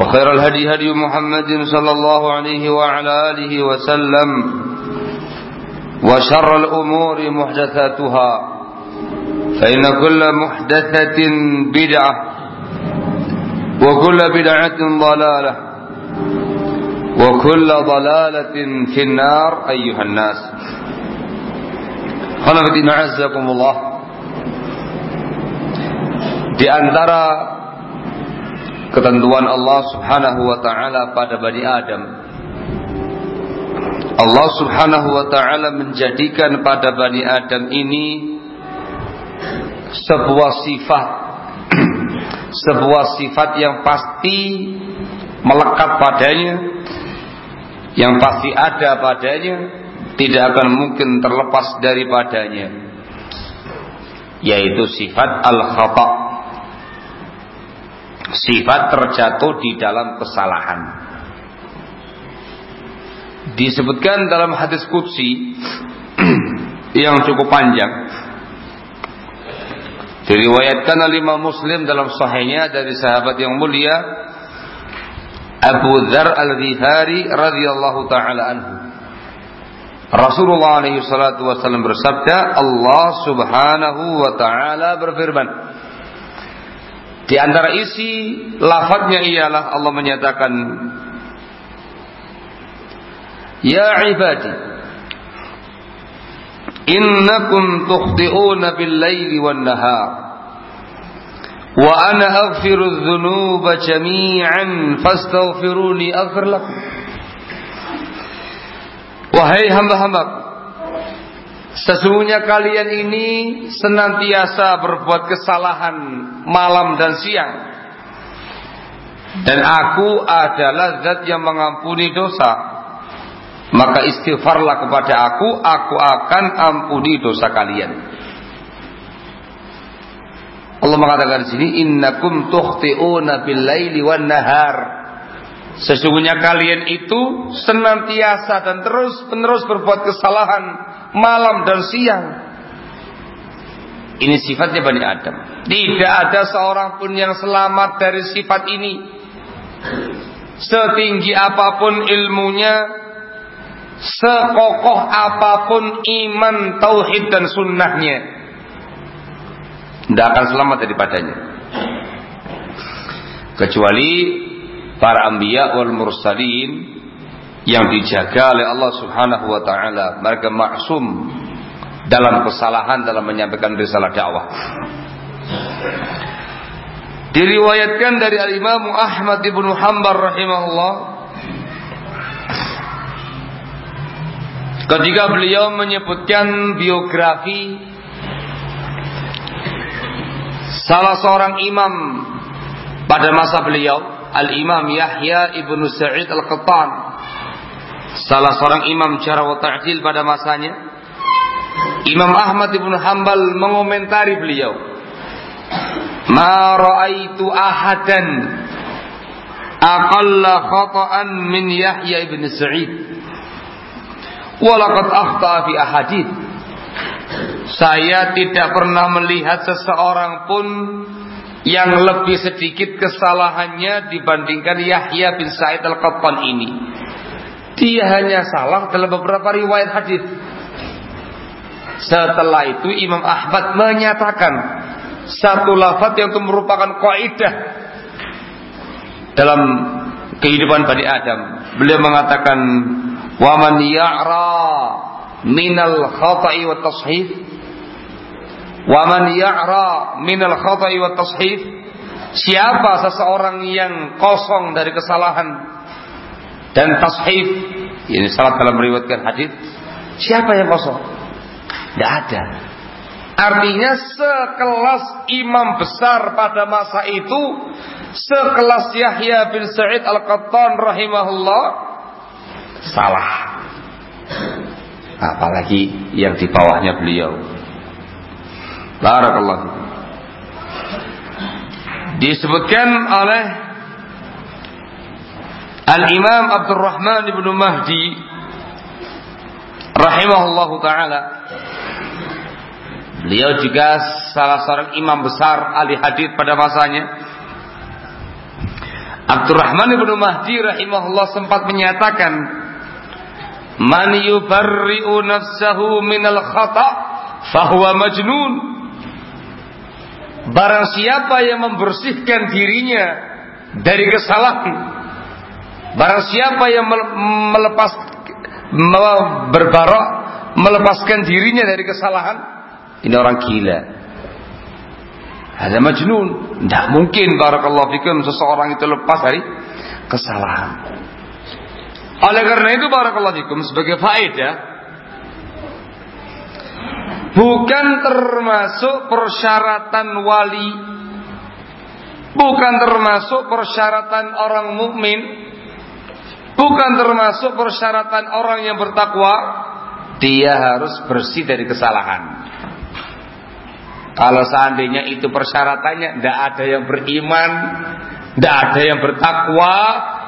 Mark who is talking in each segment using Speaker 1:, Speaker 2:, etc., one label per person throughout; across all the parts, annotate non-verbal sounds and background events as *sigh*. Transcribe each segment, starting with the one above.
Speaker 1: وخير الهدي هدي محمد صلى الله عليه وعلى آله وسلم وشر الأمور محدثاتها فإن كل محدثة بدعة وكل بدعة ضلالة وكل ضلالة في النار أيها الناس. خلقتنا عزكم الله di antara ketentuan Allah Subhanahu wa taala pada Bani Adam. Allah Subhanahu wa taala menjadikan pada Bani Adam ini sebuah sifat *clears throat* sebuah sifat yang pasti melekat padanya yang pasti ada padanya tidak akan mungkin terlepas daripadanya yaitu sifat al-khata' sifat terjatuh di dalam kesalahan. Disebutkan dalam hadis qudsi *clears throat* yang cukup panjang. Diriwayatkan oleh Imam Muslim dalam sahihnya dari sahabat yang mulia Abu Dzar Al-Ghifari radhiyallahu taala anhu. Rasulullah alaihi salatu wasallam bersabda, Allah Subhanahu wa taala berfirman, di antara isi lafadznya ialah Allah menyatakan Ya ibadi Innakum tukhti'una bil laili wan nahar Wa ana aghfiru dhunuba jami'an fastaghfiruni aghfir lakum. Wahai hamba-hambaku Sesungguhnya kalian ini senantiasa berbuat kesalahan malam dan siang. Dan aku adalah zat yang mengampuni dosa. Maka istighfarlah kepada aku, aku akan ampuni dosa kalian. Allah mengatakan di sini, innakum tukhti'una bil wan nahar. Sesungguhnya kalian itu senantiasa dan terus menerus berbuat kesalahan malam dan siang. Ini sifatnya Bani Adam. Tidak ada seorang pun yang selamat dari sifat ini. Setinggi apa pun ilmunya, sekokoh apa pun iman, tauhid dan sunnahnya, tidak akan selamat daripadanya. Kecuali para anbiya wal mursalin yang dijaga oleh Allah Subhanahu wa taala, mereka maksum dalam kesalahan dalam menyampaikan risalah dakwah. Diriwayatkan dari Al-Imam Ahmad bin Hanbal rahimahullah. Ketika beliau menyebutkan biografi salah seorang imam pada masa beliau Al-Imam Yahya ibnu Sa'id Al-Qattan salah seorang imam cara wa pada masanya Imam Ahmad ibn Hanbal mengomentari beliau. Ma ra'aitu ahadan aqalla khata'an min Yahya ibn Sa'id. Walaqad akhta fi ahadith. Saya tidak pernah melihat seseorang pun yang lebih sedikit kesalahannya dibandingkan Yahya bin Sa'id al-Qattan ini. Dia hanya salah dalam beberapa riwayat hadis. Setelah itu Imam Ahmad menyatakan satu lafaz yang itu merupakan kaidah dalam kehidupan Bani Adam. Beliau mengatakan wa man ya'ra minal khata'i wa tashif. Wa man ya'ra minal khata'i wa tashif. Siapa seseorang yang kosong dari kesalahan dan tashif ini salah dalam meriwayatkan hadis siapa yang kosong tidak ada. Artinya sekelas imam besar pada masa itu, sekelas Yahya bin Sa'id Al-Qattan rahimahullah, salah. Apalagi yang di bawahnya beliau. Barakallah. Disebutkan oleh Al-Imam Abdurrahman ibn Mahdi rahimahullahu taala Beliau juga salah seorang imam besar ahli hadis pada masanya. Abdurrahman ibnu Mahdi rahimahullah sempat menyatakan, "Man yubarri'u nafsahu minal khata' fahuwa majnun." Barang siapa yang membersihkan dirinya dari kesalahan, barang siapa yang melepas berbarok melepaskan dirinya dari kesalahan, ini orang gila. Ada majnun. Tidak mungkin barakallahu fikum seseorang itu lepas dari kesalahan. Oleh karena itu barakallahu fikum sebagai faedah bukan termasuk persyaratan wali bukan termasuk persyaratan orang mukmin bukan termasuk persyaratan orang yang bertakwa dia harus bersih dari kesalahan kalau seandainya itu persyaratannya, tidak ada yang beriman, tidak ada yang bertakwa,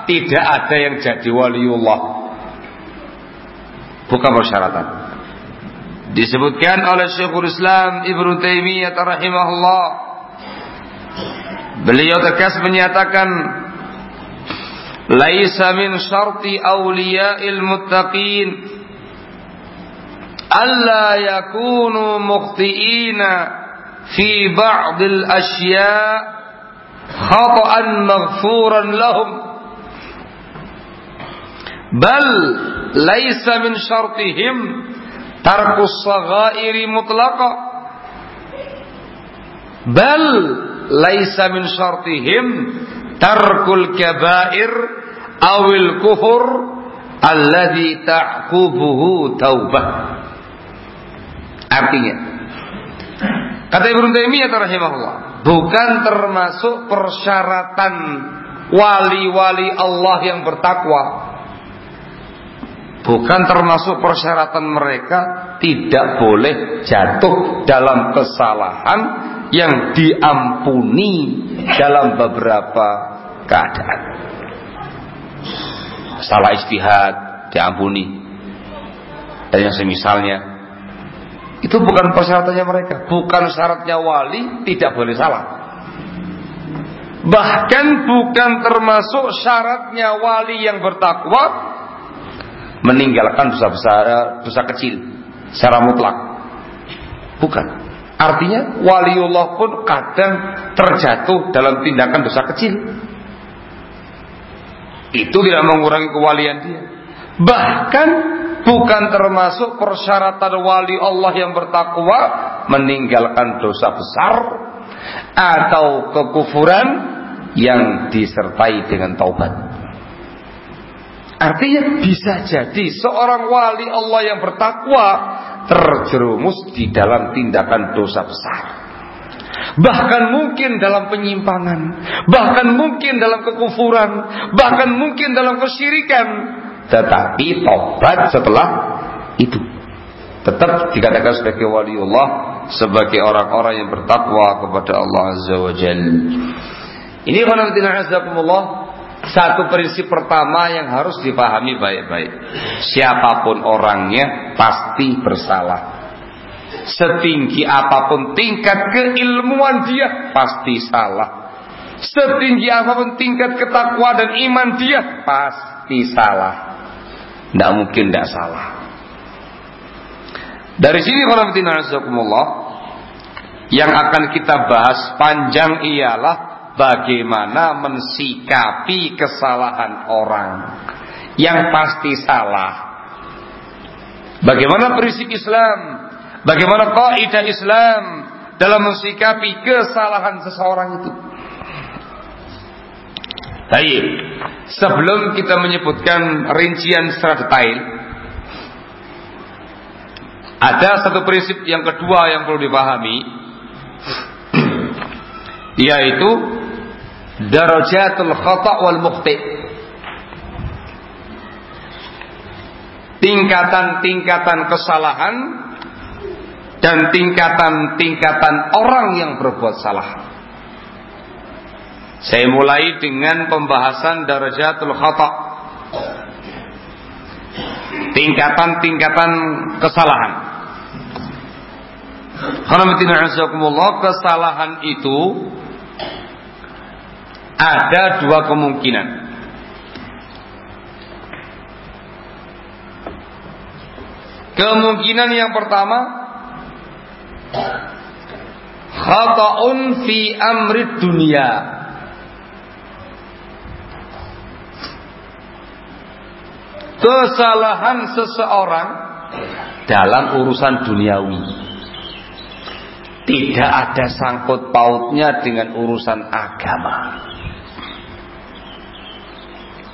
Speaker 1: tidak ada yang jadi waliullah. Bukan persyaratan. Disebutkan oleh Syekhul Islam Ibnu Taimiyah rahimahullah. Beliau tegas menyatakan Laisa min syarti awliya'il muttaqin alla yakunu mukhti'ina في بعض الأشياء خطأ مغفورا لهم بل ليس من شرطهم ترك الصغائر مطلقا بل ليس من شرطهم tarkul kabair awil kufur alladhi ta'kubuhu taubah. Artinya kata Ibnu Taimiyah rahimahullah, bukan termasuk persyaratan wali-wali Allah yang bertakwa. Bukan termasuk persyaratan mereka tidak boleh jatuh dalam kesalahan yang diampuni dalam beberapa keadaan. Salah istihad diampuni. Dan yang semisalnya Itu bukan persyaratannya mereka, bukan syaratnya wali tidak boleh salah. Bahkan bukan termasuk syaratnya wali yang bertakwa meninggalkan dosa besar, dosa kecil secara mutlak. Bukan. Artinya waliullah pun kadang terjatuh dalam tindakan dosa kecil. Itu tidak mengurangi kewalian dia. Bahkan bukan termasuk persyaratan wali Allah yang bertakwa meninggalkan dosa besar atau kekufuran yang disertai dengan taubat. Artinya bisa jadi seorang wali Allah yang bertakwa terjerumus di dalam tindakan dosa besar. Bahkan mungkin dalam penyimpangan, bahkan mungkin dalam kekufuran, bahkan mungkin dalam kesyirikan, tetapi tobat setelah itu tetap dikatakan sebagai waliullah sebagai orang-orang yang bertakwa kepada Allah Azza wa Jalla. Ini Allah satu prinsip pertama yang harus dipahami baik-baik. Siapa pun orangnya pasti bersalah. Setinggi apa pun tingkat keilmuan dia pasti salah. Setinggi apa pun tingkat ketakwa dan iman dia pasti salah. Tidak mungkin tidak salah. Dari sini Allah yang akan kita bahas panjang ialah bagaimana mensikapi kesalahan orang yang pasti salah. Bagaimana prinsip Islam, bagaimana kaidah Islam dalam mensikapi kesalahan seseorang itu. Baik, sebelum kita menyebutkan rincian secara detail, ada satu prinsip yang kedua yang perlu dipahami, *clears throat* yaitu darajatul khata' wal mukhti. Tingkatan-tingkatan kesalahan dan tingkatan-tingkatan orang yang berbuat salah. Saya mulai dengan pembahasan darajatul khata. Tingkatan-tingkatan kesalahan. kesalahan itu ada dua kemungkinan. Kemungkinan yang pertama khata'un fi amri dunia kesalahan seseorang dalam urusan duniawi. Tidak ada sangkut pautnya dengan urusan agama.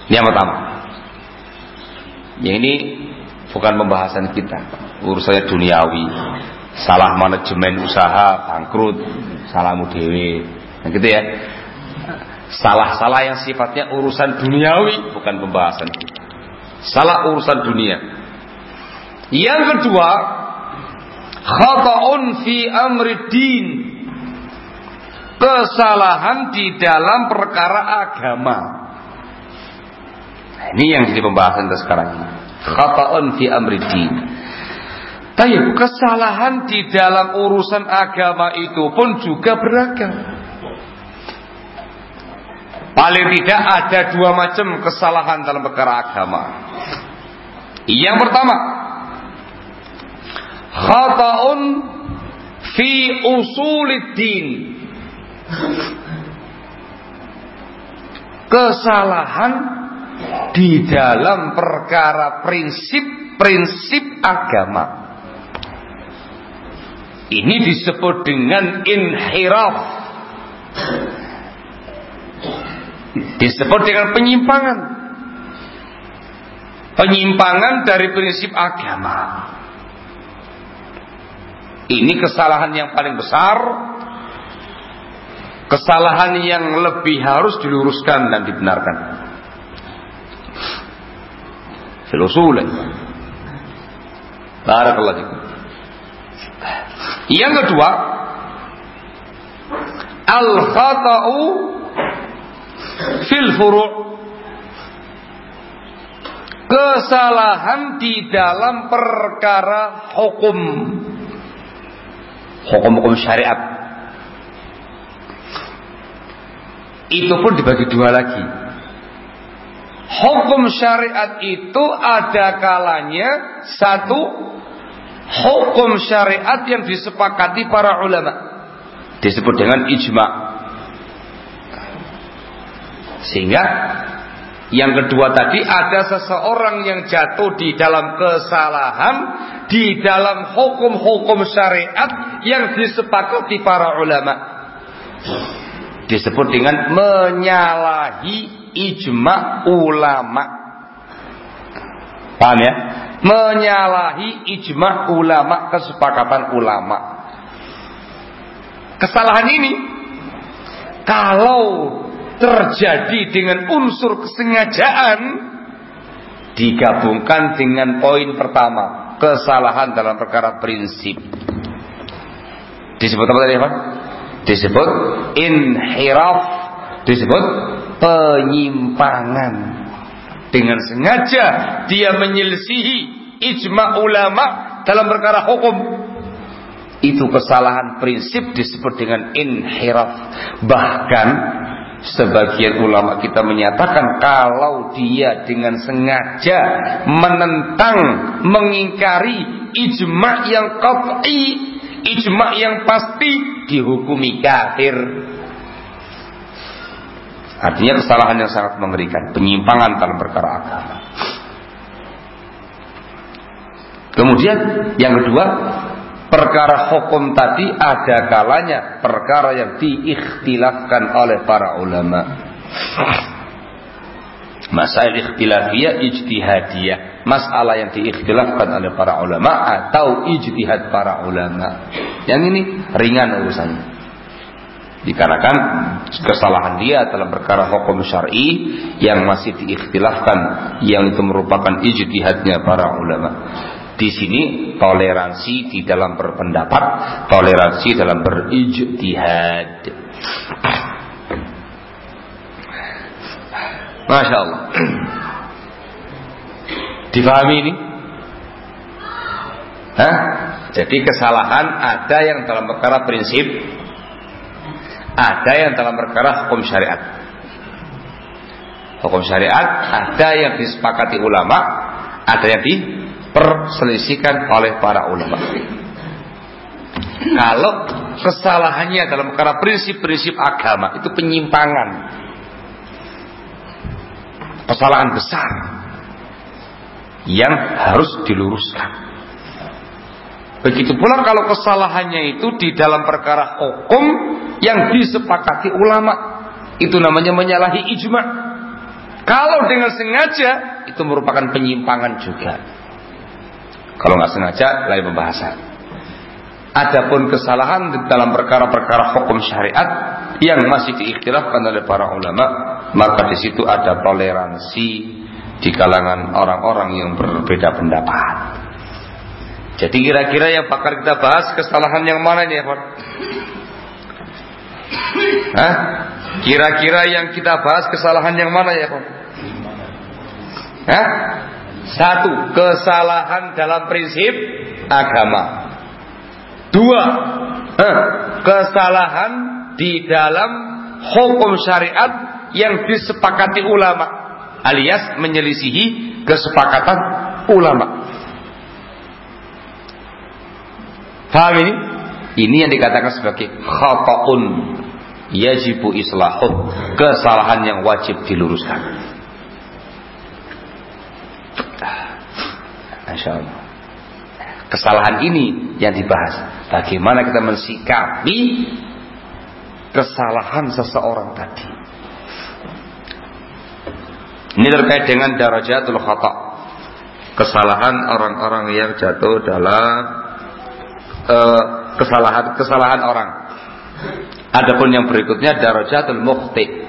Speaker 1: Ini yang pertama. Yang ini bukan pembahasan kita. Urusannya duniawi. Salah manajemen usaha, bangkrut, salahmu dewe. Nah, gitu ya. Salah-salah yang sifatnya urusan duniawi bukan pembahasan kita. Salah urusan dunia. Yang kedua, khata'un fi amri din. Kesalahan di dalam perkara agama. Ini yang jadi pembahasan kita sekarang ini. Khata'un fi amri din. Tapi kesalahan di dalam urusan agama itu pun juga beragam. Paling tidak ada dua macam kesalahan dalam perkara agama. Yang pertama, khata'un fi usuliddin. Kesalahan di dalam perkara prinsip-prinsip agama. Ini disebut dengan inhiraf Disebut dengan penyimpangan. Penyimpangan dari prinsip agama. Ini kesalahan yang paling besar. Kesalahan yang lebih harus diluruskan dan dibenarkan. Filosulah. Barakallahu Yang kedua, al-khata'u fil furu' kesalahan di dalam perkara hukum hukum-hukum syariat. Itu pun dibagi dua lagi. Hukum syariat itu ada kalanya satu hukum syariat yang disepakati para ulama disebut dengan ijma. Sehingga yang kedua tadi ada seseorang yang jatuh di dalam kesalahan di dalam hukum-hukum syariat yang disepakati para ulama. Disebut dengan menyalahi ijma ulama. Paham ya? Menyalahi ijma ulama, kesepakatan ulama. Kesalahan ini kalau terjadi dengan unsur kesengajaan digabungkan dengan poin pertama kesalahan dalam perkara prinsip disebut apa tadi Pak? disebut inhiraf disebut penyimpangan. Dengan sengaja dia menyelisihi ijma ulama dalam perkara hukum. Itu kesalahan prinsip disebut dengan inhiraf. Bahkan Sebagian ulama kita menyatakan kalau dia dengan sengaja menentang, mengingkari ijma yang qat'i, ijma yang pasti dihukumi kafir. Artinya kesalahan yang sangat mengerikan, penyimpangan dalam perkara agama. Kemudian yang kedua, perkara hukum tadi ada kalanya perkara yang diikhtilafkan oleh para ulama. Masalah ikhtilafiyah ijtihadiyah. Masalah yang diikhtilafkan oleh para ulama atau ijtihad para ulama. Yang ini ringan urusannya. Dikarenakan kesalahan dia dalam perkara hukum syar'i yang masih diikhtilafkan yang itu merupakan ijtihadnya para ulama. Di sini toleransi di dalam berpendapat, toleransi dalam berijtihad. Masya Allah. *clears throat* Difahami ini? Hah? Jadi kesalahan ada yang dalam perkara prinsip, ada yang dalam perkara hukum syariat. Hukum syariat ada yang disepakati ulama, ada yang di perselisikan oleh para ulama. Kalau kesalahannya dalam perkara prinsip-prinsip agama itu penyimpangan. Kesalahan besar yang harus diluruskan. Begitu pula kalau kesalahannya itu di dalam perkara hukum yang disepakati ulama, itu namanya menyalahi ijma. Kalau dengan sengaja itu merupakan penyimpangan juga. Kalau nggak sengaja lain pembahasan. Adapun kesalahan dalam perkara-perkara hukum syariat yang masih diikhtilafkan oleh para ulama, maka di situ ada toleransi di kalangan orang-orang yang berbeda pendapat. Jadi kira-kira yang bakal kita bahas kesalahan yang mana nih, Pak? Hah? Kira-kira yang kita bahas kesalahan yang mana ya, Pak? Hah? Satu, kesalahan dalam prinsip agama. Dua, eh, kesalahan di dalam hukum syariat yang disepakati ulama alias menyelisihi kesepakatan ulama. Paham ini? Ini yang dikatakan sebagai khata'un yajibu islahun, kesalahan yang wajib diluruskan. Allah. Kesalahan ini yang dibahas. Bagaimana kita mensikapi kesalahan seseorang tadi. Ini terkait dengan darajatul khata. Kesalahan orang-orang yang jatuh dalam uh, kesalahan kesalahan orang. Adapun yang berikutnya darajatul mukhti.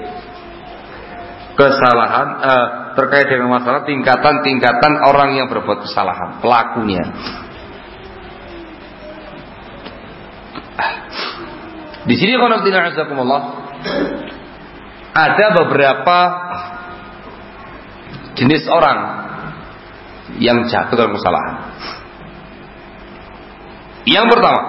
Speaker 1: Kesalahan uh, terkait dengan masalah tingkatan-tingkatan orang yang berbuat kesalahan, pelakunya. Di sini ada beberapa jenis orang yang jatuh dalam kesalahan. Yang pertama,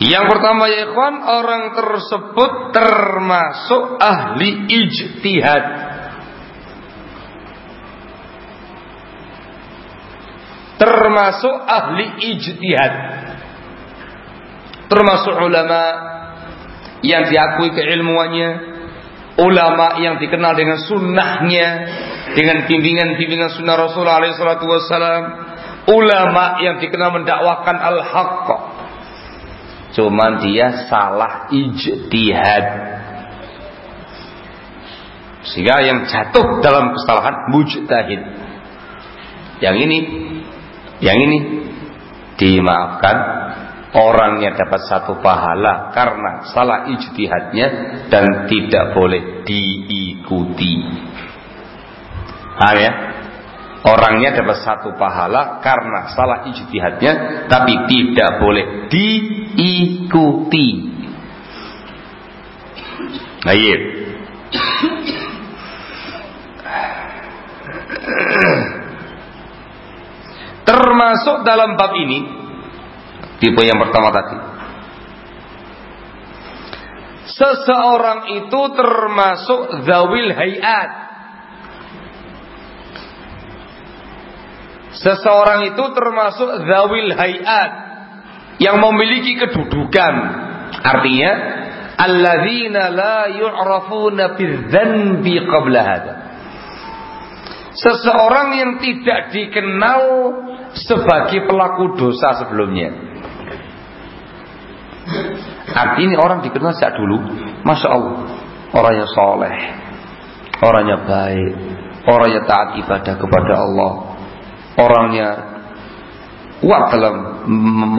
Speaker 1: yang pertama ya ikhwan orang tersebut termasuk ahli ijtihad. Termasuk ahli ijtihad. Termasuk ulama yang diakui keilmuannya, ulama yang dikenal dengan sunnahnya, dengan bimbingan-bimbingan sunnah Rasulullah SAW, ulama yang dikenal mendakwakan al-haqq. Cuman dia salah ijtihad. Sehingga yang jatuh dalam kesalahan mujtahid. Yang ini, yang ini dimaafkan orangnya dapat satu pahala karena salah ijtihadnya dan tidak boleh diikuti. Paham ya? Orangnya dapat satu pahala karena salah ijtihadnya tapi tidak boleh diikuti. Baik. Termasuk dalam bab ini tipe yang pertama tadi. Seseorang itu termasuk zawil hayat Seseorang itu termasuk zawil hayat yang memiliki kedudukan. Artinya, alladzina la yu'rafuna bidzanbi qabla hada. Seseorang yang tidak dikenal sebagai pelaku dosa sebelumnya. Artinya orang dikenal sejak dulu, masya Allah, orangnya soleh, orangnya baik, orangnya taat ibadah kepada Allah, orangnya kuat dalam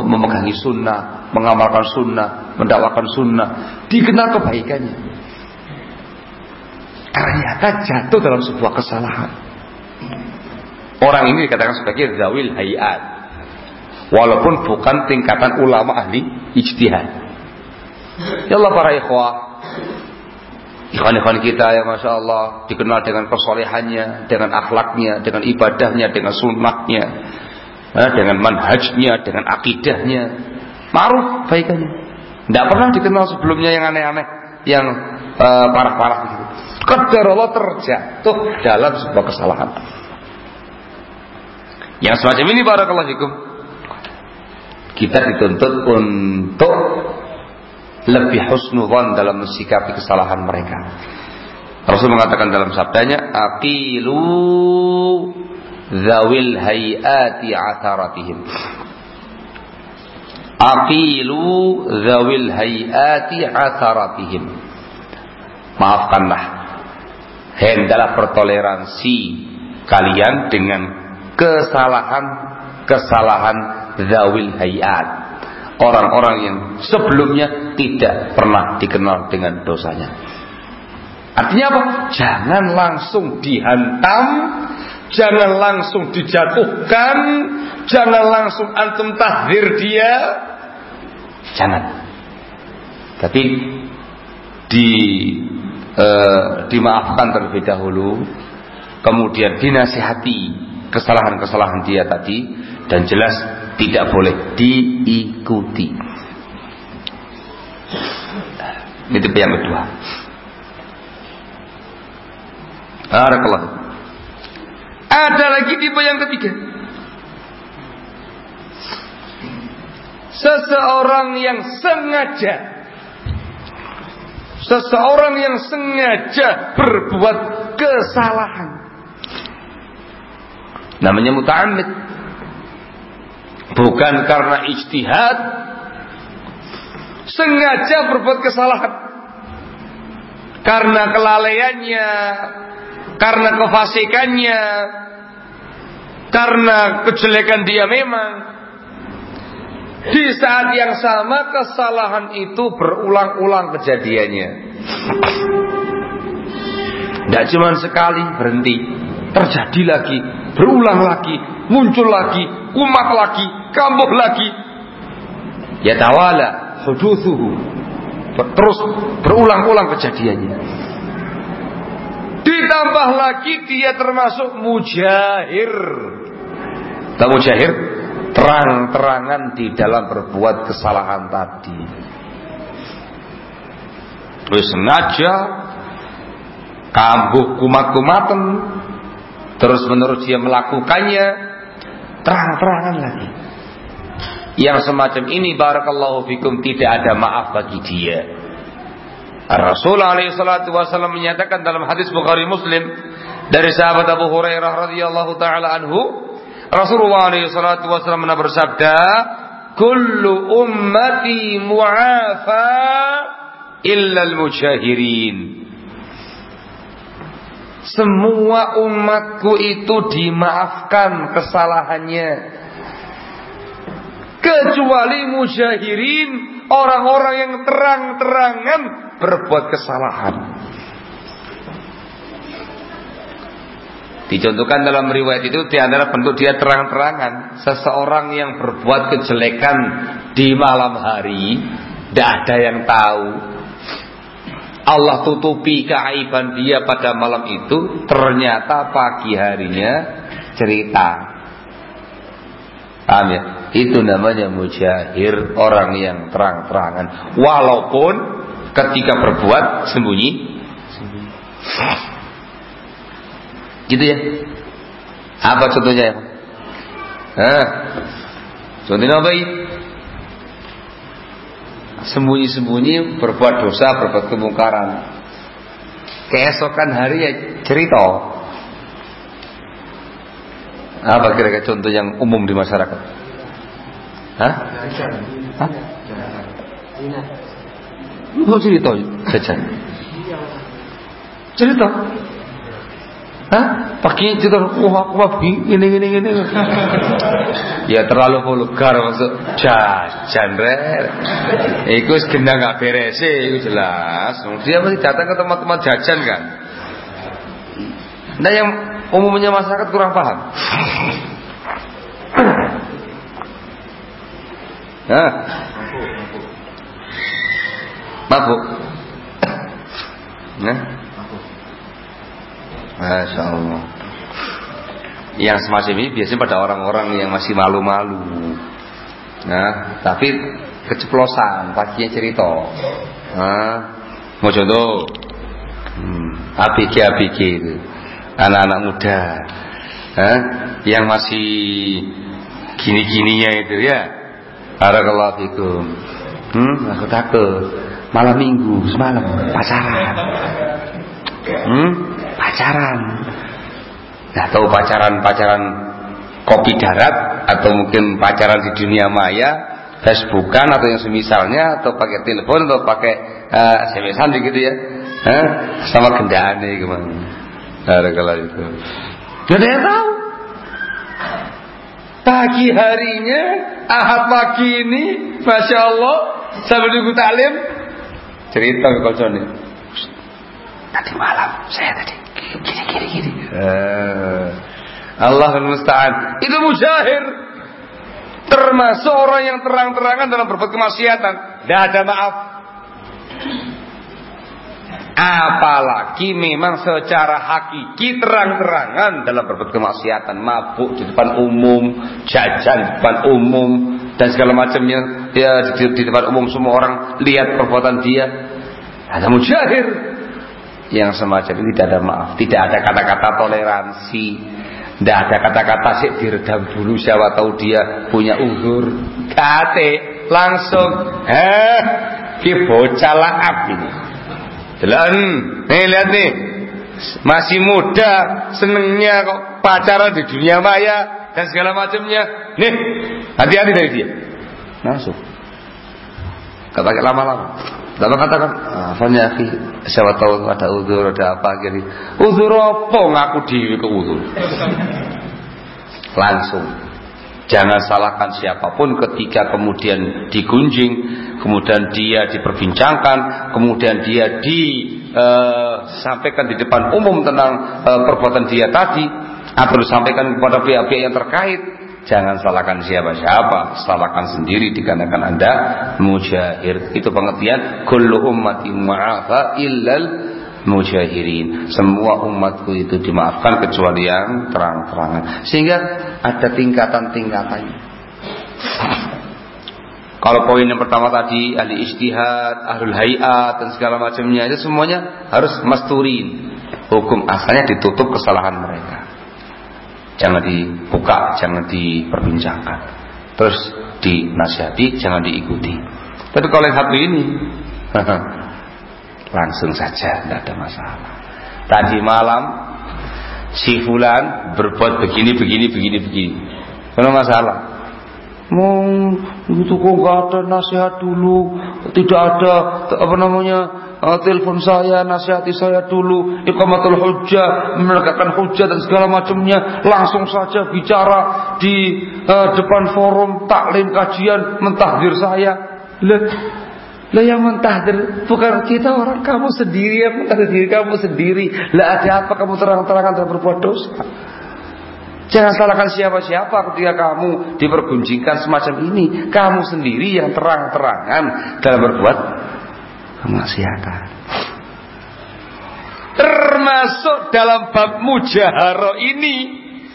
Speaker 1: memegangi sunnah, mengamalkan sunnah, mendakwakan sunnah, dikenal kebaikannya. Ternyata jatuh dalam sebuah kesalahan. Orang ini dikatakan sebagai zawil hayat. Walaupun bukan tingkatan ulama ahli ijtihad. Ya Allah para ikhwah, Ikhwan-ikhwan kita yang Masya Allah dikenal dengan kesolehannya, dengan akhlaknya, dengan ibadahnya, dengan sunnahnya, eh, dengan manhajnya, dengan akidahnya. Maruf baikannya. Tidak pernah dikenal sebelumnya yang aneh-aneh, yang uh, parah-parah begitu. Kadar Allah terjatuh dalam sebuah kesalahan. Yang semacam ini barakallahu. Kita dituntut untuk lebih husnuzon dalam mensikapi kesalahan mereka. Rasul mengatakan dalam sabdanya, "Aqilu zawil hayati atharatihim." Aqilu zawil hayati atharatihim. Maafkanlah. Hendaklah bertoleransi kalian dengan kesalahan kesalahan zawil hayat orang-orang yang sebelumnya tidak pernah dikenal dengan dosanya. Artinya apa? Jangan langsung dihantam, jangan langsung dijatuhkan, jangan langsung antum tahdir dia. Jangan. Tapi di eh, dimaafkan terlebih dahulu, kemudian dinasihati kesalahan-kesalahan dia tadi dan jelas tidak boleh diikuti. Tipe yang kedua. Barakallah. Ada lagi tipe yang ketiga. Seseorang yang sengaja Seseorang yang sengaja berbuat kesalahan Namanya muta'amid Bukan karena ijtihad sengaja berbuat kesalahan. Karena kelalaiannya, karena kefasikannya, karena kejelekan dia memang. Di saat yang sama kesalahan itu berulang-ulang kejadiannya. Tidak cuma sekali berhenti, terjadi lagi, berulang lagi, muncul lagi, umat lagi, kambuh lagi. Ya tawala huduthuhu. Terus berulang-ulang kejadiannya. Ditambah lagi dia termasuk mujahir. Tahu mujahir? terang-terangan di dalam berbuat kesalahan tadi. Wis sengaja kambuh kumat-kumatan terus menerus dia melakukannya terang-terangan lagi. Yang semacam ini barakallahu fikum tidak ada maaf bagi dia. Rasulullah SAW menyatakan dalam hadis Bukhari Muslim dari sahabat Abu Hurairah radhiyallahu taala anhu Rasulullah SAW pernah bersabda kullu ummati mu'afa illa al-mujahirin semua umatku itu dimaafkan kesalahannya kecuali mujahirin orang-orang yang terang-terangan berbuat kesalahan. Dicontohkan dalam riwayat itu di antara bentuk dia terang-terangan seseorang yang berbuat kejelekan di malam hari tidak ada yang tahu. Allah tutupi keaiban dia pada malam itu ternyata pagi harinya cerita. Paham ya itu namanya mujahir orang yang terang-terangan walaupun ketika berbuat sembunyi gitu ya apa contohnya ya Hah? contohnya apa ini sembunyi-sembunyi berbuat dosa, berbuat kemungkaran. Keesokan hari ya cerita. Apa kira-kira contoh yang umum di masyarakat? Hah? Hah? Lu cerita saja. Cerita. Hah? Pakai cerita, wah aku babi, ini ini ini. ya terlalu vulgar masuk jajan rer. Iku segenang gak beres sih, itu jelas. Dia masih datang ke tempat-tempat jajan kan. Nah yang umumnya masyarakat kurang paham. Hah? Mabuk. Nah. Masya Allah. Yang semacam ini biasanya pada orang-orang yang masih malu-malu. Nah, tapi keceplosan, paginya cerita. Nah, mau contoh, hmm, ABG ABG itu, anak-anak muda, nah, yang masih gini-gininya itu ya. Barakallahu fikum. Hmm, aku takut. Malam minggu semalam pacaran. Hmm, pacaran. Nah, tahu pacaran-pacaran kopi darat atau mungkin pacaran di dunia maya, Facebookan atau yang semisalnya atau pakai telepon atau pakai uh, SMS-an gitu ya. Hah? Sama gendaan nih gimana? Ada kalau itu. Gak yang tahu. Pagi harinya, ahad pagi ini, masya Allah, sambil nunggu taklim, cerita ke nih. Tadi malam saya tadi gini gini gini. Uh, Allah musta'an. Itu mujahir. Termasuk orang yang terang-terangan dalam berbuat kemaksiatan. Tidak ada maaf. Apalagi memang secara hakiki terang-terangan dalam berbuat kemaksiatan, mabuk di depan umum, jajan di depan umum dan segala macamnya. Ya di, di depan umum semua orang lihat perbuatan dia. Ada mujahir yang semacam ini tidak ada maaf, tidak ada kata-kata toleransi, tidak ada kata-kata sih diredam dulu siapa tahu dia punya uzur. Kate langsung, eh, ki bocah laap ini. Jalan, nih lihat nih, masih muda, senengnya kok pacaran di dunia maya dan segala macamnya. Nih, hati-hati dari dia. Langsung. Pakai lama-lama. Lalu katakan, apa nih akhi? Siapa tahu ada uzur, ada apa gini. Uzur apa ngaku diri ke uzur? Langsung. Jangan salahkan siapa pun ketika kemudian digunjing, kemudian dia diperbincangkan, kemudian dia disampaikan eh, di depan umum tentang uh, perbuatan dia tadi, atau disampaikan kepada pihak-pihak yang terkait Jangan salahkan siapa-siapa, salahkan sendiri dikarenakan Anda mujahir. Itu pengertian kullu ummati ma'afa illal mujahirin. Semua umatku itu dimaafkan kecuali yang terang-terangan. Sehingga ada tingkatan-tingkatannya. Kalau poin yang pertama tadi ahli istihad, ahlul hayat dan segala macamnya itu semuanya harus masturin. Hukum asalnya ditutup kesalahan mereka. Jangan dibuka, jangan diperbincangkan. Terus dinasihati, jangan diikuti. Tapi kalau yang satu ini *laughs* langsung saja, tidak ada masalah. Tadi malam si fulan berbuat begini, begini, begini, begini. Kalau masalah. Mau kok nggak ada nasihat dulu, tidak ada apa namanya uh, telepon saya, nasihati saya dulu, iqamatul hujjah, menegakkan hujjah dan segala macamnya, langsung saja bicara di uh, depan forum taklim kajian mentahdir saya. Lah, lah yang mentahdir bukan kita orang kamu sendiri yang mentahdir diri kamu sendiri. Lah ada apa kamu terang-terangan dan berbuat dosa? Jangan salahkan siapa-siapa ketika kamu dipergunjingkan semacam ini. Kamu sendiri yang terang-terangan dalam berbuat kemaksiatan. Termasuk dalam bab mujaharo ini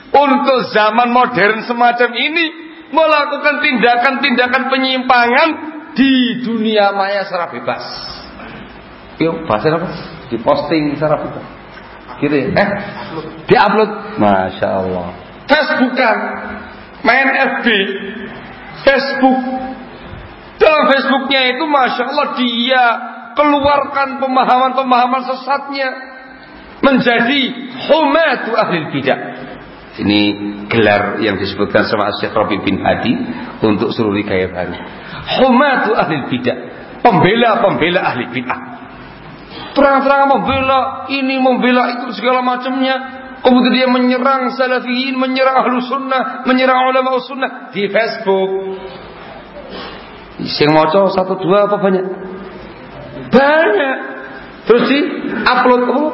Speaker 1: untuk zaman modern semacam ini melakukan tindakan-tindakan penyimpangan di dunia maya secara bebas. Yuk, bahasa apa? Diposting secara bebas. Gitu ya? Eh, diupload. Masya Allah. Facebookan, main FB, Facebook. Dalam Facebooknya itu Masya Allah dia keluarkan pemahaman-pemahaman sesatnya menjadi humatu ahli bidah. Ini gelar yang disebutkan sama Syekh Rabi bin Hadi untuk seluruh kaya baru. Humatu ahli bidah. Pembela-pembela ahli bidah. Terang-terang membela ini, membela itu segala macamnya. Kemudian dia menyerang salafiyin, menyerang ahlu sunnah, menyerang ulama sunnah di Facebook. Sing moco satu dua apa banyak? Banyak. Terus di upload apa?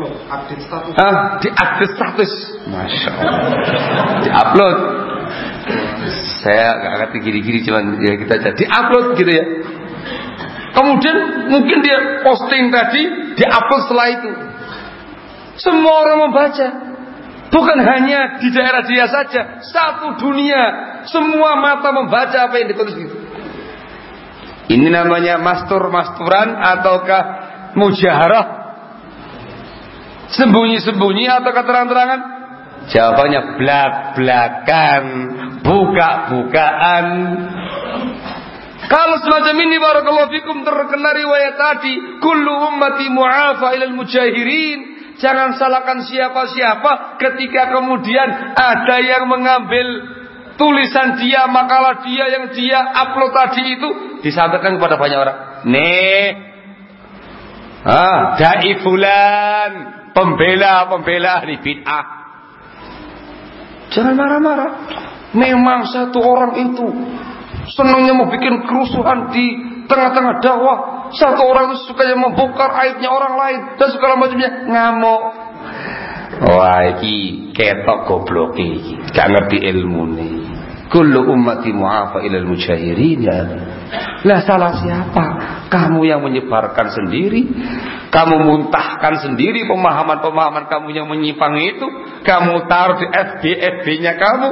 Speaker 1: update status. Ah, di update status. Masya Allah. Di upload. Saya nggak ngerti gini-gini cuman ya kita jadi upload gitu ya. Kemudian mungkin dia posting tadi, di upload setelah itu. Semua orang membaca. Bukan hanya di daerah dia saja, satu dunia, semua mata membaca apa yang ditulis itu. Ini namanya mastur-masturan ataukah mujaharah? Sembunyi-sembunyi atau terang-terangan? Jawabannya belak-belakan, buka-bukaan. Kalau semacam ini barakallahu fikum terkena riwayat tadi, kullu ummati mu'afa ilal mujahirin. Jangan salahkan siapa-siapa ketika kemudian ada yang mengambil tulisan dia, makalah dia yang dia upload tadi itu disampaikan kepada banyak orang. Nih, ah, dai fulan, pembela-pembela ahli bid'ah. Jangan marah-marah. Memang satu orang itu senangnya mau bikin kerusuhan di tengah-tengah dakwah satu orang itu suka yang membongkar aibnya orang lain dan segala macamnya ngamuk. Wah, iki ketok goblok iki. Gak ngerti ilmu nih. Kullu ummati mu'afa ilal mujahirin ya. Lah salah siapa? Kamu yang menyebarkan sendiri, kamu muntahkan sendiri pemahaman-pemahaman kamu yang menyimpang itu, kamu taruh di FB FB-nya kamu,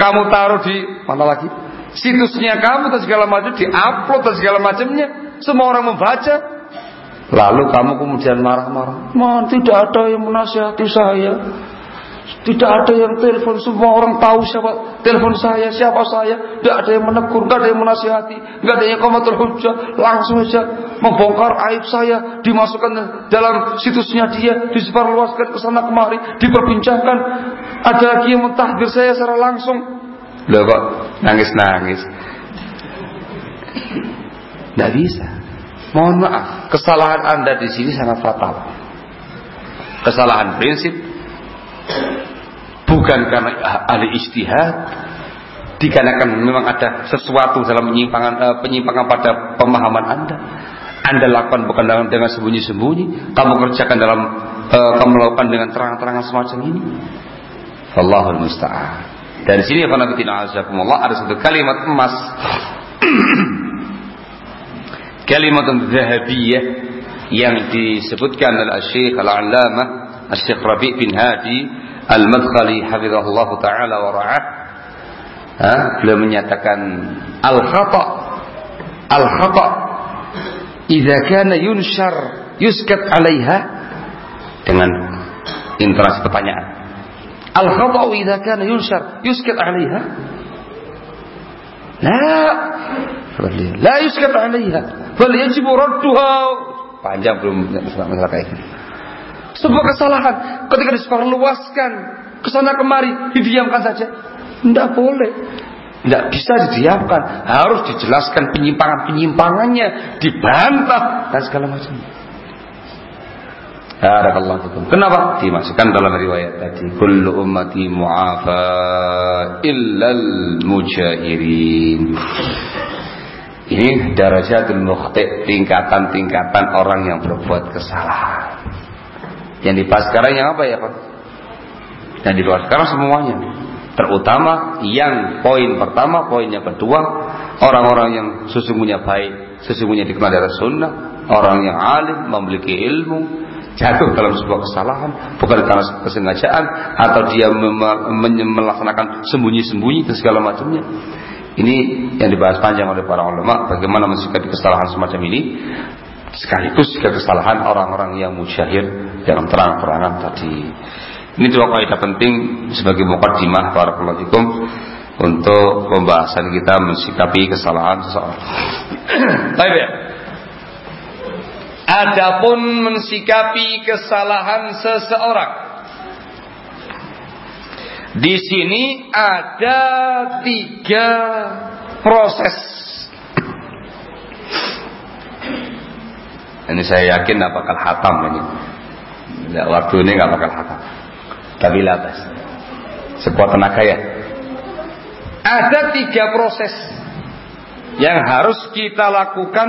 Speaker 1: kamu taruh di mana lagi? Situsnya kamu dan segala macam, di-upload dan segala macamnya. Semua orang membaca. Lalu kamu kemudian marah-marah. Man, tidak ada yang menasihati saya. Tidak ada yang telepon. Semua orang tahu siapa telepon saya, siapa saya. Tidak ada yang menegur, tidak ada yang menasihati. Tidak ada yang komentar hujah. Langsung saja membongkar aib saya. Dimasukkan dalam situsnya dia. Disebarluaskan ke sana kemari. Diperbincangkan. Ada lagi yang mentahdir saya secara langsung. Loh kok nangis-nangis. Tidak bisa. Mohon maaf, kesalahan Anda di sini sangat fatal. Kesalahan prinsip bukan karena ahli istihad, dikarenakan memang ada sesuatu dalam penyimpangan uh, penyimpangan pada pemahaman Anda. Anda lakukan bukan dengan, dengan sembunyi-sembunyi, kamu kerjakan dalam uh, kamu lakukan dengan terang-terangan semacam ini. Allahul musta'an. Dari sini ya ada satu kalimat emas *clears throat* kalimat zahabiyah yang disebutkan oleh Syekh Al-Allamah Syekh Rabi bin Hadi Al-Madkhali hafizahullah taala wa ra'ah Ha? Beliau menyatakan al-khata al-khata idza kana yunshar yuskat 'alaiha dengan intonasi pertanyaan. Al-khata idza kana yunshar yuskat 'alaiha? La la yuskat 'alaiha bal yajib radduha. Panjang belum masalah kayak ini. Sebuah kesalahan ketika disebarluaskan ke sana kemari didiamkan saja. Tidak boleh. Tidak bisa didiamkan. Harus dijelaskan penyimpangan-penyimpangannya. Dibantah. Dan segala macam. Barakallahu Kenapa? Dimasukkan dalam riwayat tadi. Kullu ummati mu'afa illal mujahirin. Ini darajatul mukhti, tingkatan-tingkatan orang yang berbuat kesalahan. Yang dibahas sekarang yang apa ya Pak? Yang dibahas sekarang semuanya. Terutama yang poin pertama, poin yang kedua, orang-orang yang sesungguhnya baik, sesungguhnya dikenal dari sunnah, orang yang alim, memiliki ilmu, jatuh dalam sebuah kesalahan, bukan karena kesengajaan, atau dia melaksanakan sembunyi-sembunyi dan segala macamnya. Ini yang dibahas panjang oleh para ulama, bagaimana mensikapi kesalahan semacam ini, sekaligus juga kesalahan orang-orang yang musyahir dalam terang-terangan tadi. Ini dua kaidah penting sebagai mukadimah para fikum untuk pembahasan kita mensikapi kesalahan seseorang. *coughs* Baik ya. Adapun mensikapi kesalahan seseorang. Di sini ada tiga proses. Ini saya yakin tidak bakal hatam ini. Waktu ini nggak bakal hatam tapi labas. Sebuah tenaga ya. Ada tiga proses yang harus kita lakukan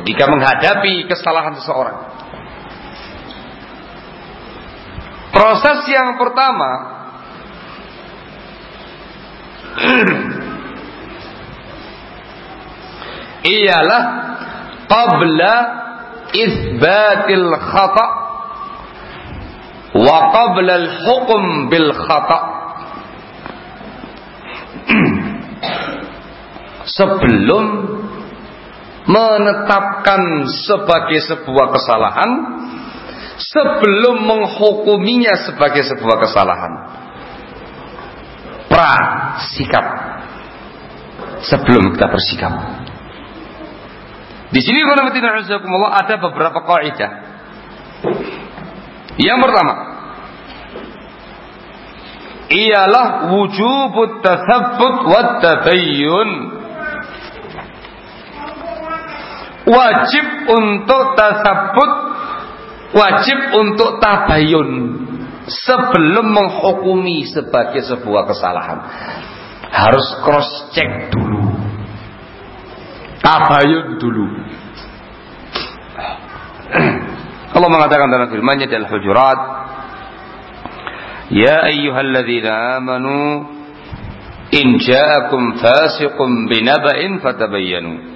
Speaker 1: ketika menghadapi kesalahan seseorang. Proses yang pertama *clears throat* ialah qabla isbatil khata' wa qabla al-hukm bil khata *clears throat* sebelum menetapkan sebagai sebuah kesalahan sebelum menghukuminya sebagai sebuah kesalahan. Pra sikap sebelum kita bersikap. Di sini ada beberapa kaidah. Yang pertama ialah wujubut tathabbut wa tabayyun. Wajib untuk tasabbut, wajib untuk tabayun sebelum menghukumi sebagai sebuah kesalahan. Harus cross check dulu. Tabayun dulu. Allah mengatakan dalam firman-Nya dalam Hujurat, "Ya ayyuhalladzina amanu in ja'akum fasiqun binaba'in fatabayyanu."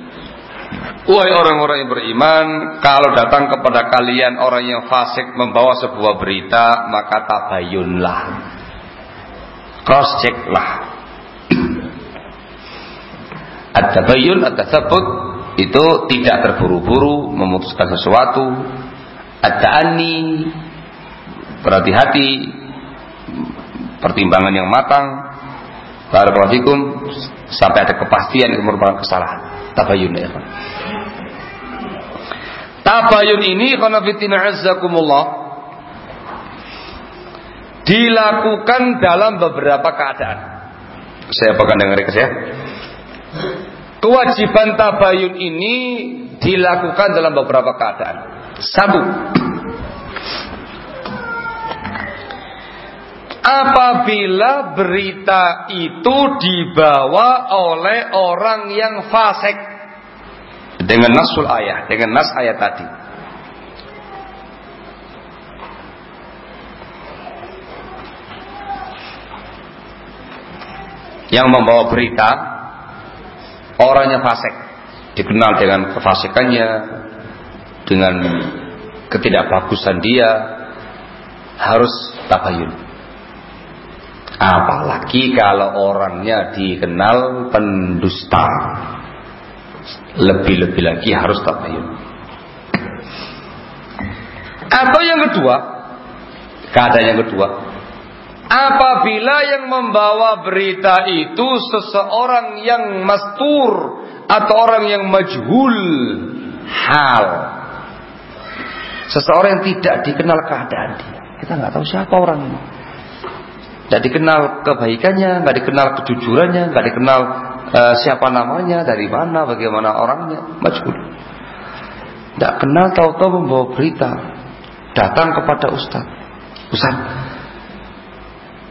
Speaker 1: Wahai orang-orang yang beriman, kalau datang kepada kalian orang yang fasik membawa sebuah berita, maka tabayunlah. Cross checklah. *clears throat* At-tabayyun, at-tasabbut itu tidak terburu-buru memutuskan sesuatu, At-ta'ani berhati-hati pertimbangan yang matang Barakallahu sampai ada kepastian itu merupakan kesalahan. Tabayun ya kan. Tabayun ini karena fitina azzakumullah dilakukan dalam beberapa keadaan. Saya akan dengar ya. Kewajiban tabayun ini dilakukan dalam beberapa keadaan. Satu. Apabila berita itu dibawa oleh orang yang fasik dengan nasul ayat, dengan nas ayat tadi. Yang membawa berita orangnya fasik, dikenal dengan kefasikannya, dengan ketidakbagusan dia harus tabayun. Apalagi kalau orangnya dikenal pendusta. Lebih-lebih lagi harus tabayun. Atau yang kedua, keadaan yang kedua, apabila yang membawa berita itu seseorang yang mastur atau orang yang majhul hal. Seseorang yang tidak dikenal keadaan dia. Kita nggak tahu siapa orang ini. Tidak dikenal kebaikannya, nggak dikenal kejujurannya, nggak dikenal uh, siapa namanya, dari mana, bagaimana orangnya, majhul. Tidak kenal tahu-tahu membawa berita, datang kepada Ustaz. Ustaz,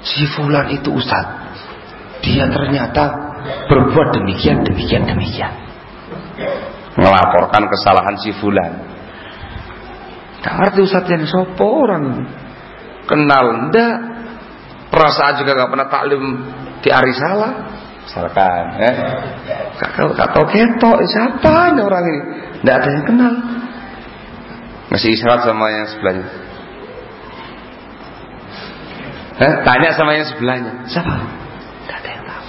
Speaker 1: si Fulan itu Ustaz, dia ternyata berbuat demikian, demikian, demikian. Melaporkan kesalahan si Fulan. Tak ngerti Ustaz yang sopo orang kenal ndak perasaan juga nggak pernah taklim di Arisala misalkan ya. Gak tahu gak tahu ketok siapa ini orang ini? Tidak ada yang kenal. Masih isyarat sama yang sebelahnya. Eh, tanya sama yang sebelahnya. Siapa? Tidak ada yang tahu.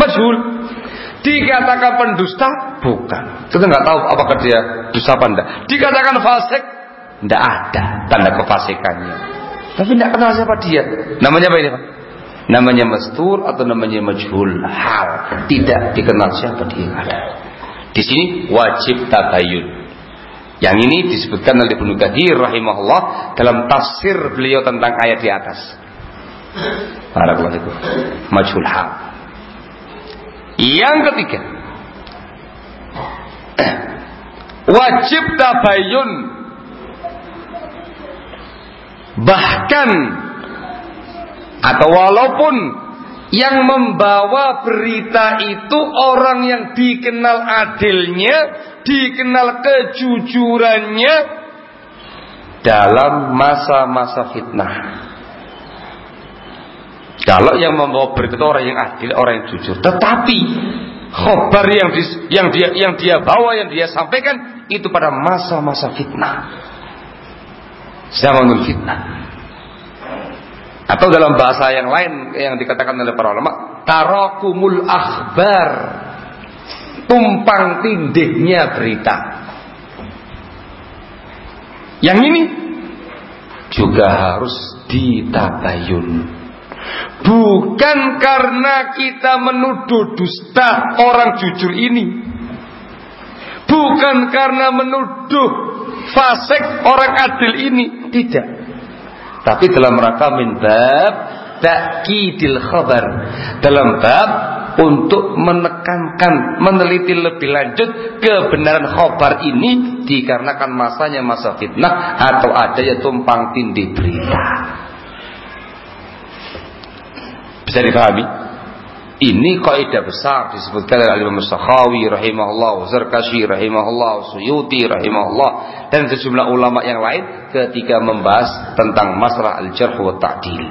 Speaker 1: Majhul. Dikatakan pendusta bukan. Kita nggak tahu apakah dia dusta apa enggak. Dikatakan fasik tidak ada tanda kefasikannya tapi tidak kenal siapa dia. Namanya apa ini Pak? Namanya mastur atau namanya majhul hal. Tidak dikenal siapa dia ada. Di sini wajib tabayun. Yang ini disebutkan oleh Ibnu Katsir rahimahullah dalam tafsir beliau tentang ayat di atas. Barakallahu. Majhul hal. Yang ketiga, *clears throat* wajib tabayun Bahkan atau walaupun yang membawa berita itu orang yang dikenal adilnya, dikenal kejujurannya dalam masa-masa fitnah. Kalau yang membawa berita itu orang yang adil, orang yang jujur, tetapi khobar yang yang yang dia bawa, yang dia sampaikan itu pada masa-masa fitnah zamanul fitnah. Atau dalam bahasa yang lain yang dikatakan oleh para ulama, tarakumul akhbar. Tumpang tindihnya berita. Yang ini juga harus ditabayun. Bukan karena kita menuduh dusta orang jujur ini. Bukan karena menuduh fasik orang adil ini? Tidak. Tapi dalam rangka min bab takkidil khabar. Dalam bab untuk menekankan meneliti lebih lanjut kebenaran khabar ini dikarenakan masanya masa fitnah atau ada yang tumpang tindih berita. Bisa dipahami ini kaidah besar disebutkan oleh Imam Sakhawi rahimahullah, Zarkashi rahimahullah, Suyuti rahimahullah dan sejumlah ulama yang lain ketika membahas tentang masalah al-jarh wa ta'dil.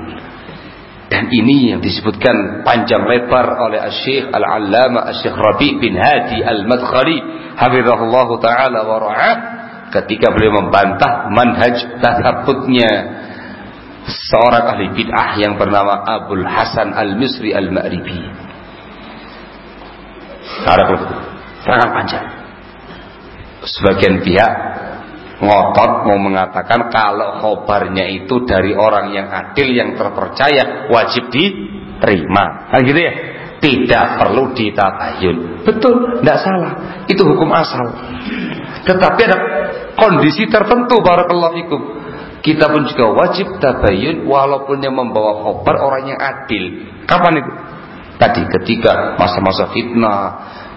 Speaker 1: Dan ini yang disebutkan panjang lebar oleh Syekh Al-Allamah Syekh Rabi bin Hadi Al-Madkhali hafizahullah taala wa ra'ah ketika beliau membantah manhaj tasabutnya seorang ahli bid'ah yang bernama Abdul Hasan Al-Misri Al-Ma'ribi. Sangat panjang. Sebagian pihak ngotot mau mengatakan kalau khobarnya itu dari orang yang adil yang terpercaya wajib diterima. Kan gitu ya? Tidak perlu ditabayun. Betul, tidak salah. Itu hukum asal. Tetapi ada kondisi tertentu barakallahu fikum kita pun juga wajib tabayun walaupun yang membawa khobar orang yang adil. Kapan itu? Tadi ketika masa-masa fitnah,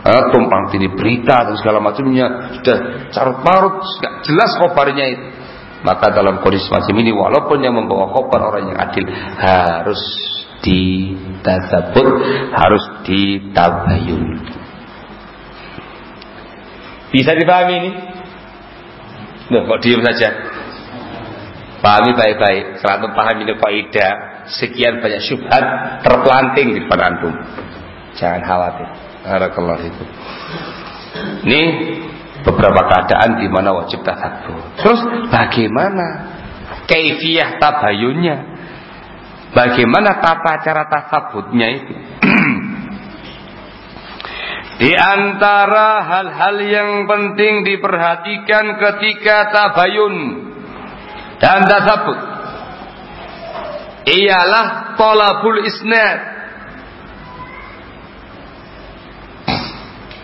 Speaker 1: eh, tumpang tindih berita dan segala macamnya sudah carut marut, nggak jelas khobarnya itu. Maka dalam kondisi semacam ini walaupun yang membawa khobar orang yang adil harus ditasabut, harus ditabayun. Bisa dipahami ini? Loh, kok diam saja? Pahami baik-baik. Kalau antum pahami kaidah, sekian banyak syubhat terplanting di depan antum. Jangan khawatir. Barakallahu itu. Ini beberapa keadaan di mana wajib tasabur. Terus bagaimana kaifiyah tabayunnya? Bagaimana tata cara tasabutnya itu? *clears throat* Di antara hal-hal yang penting diperhatikan ketika tabayun dan tasabut ialah tolabul isnad.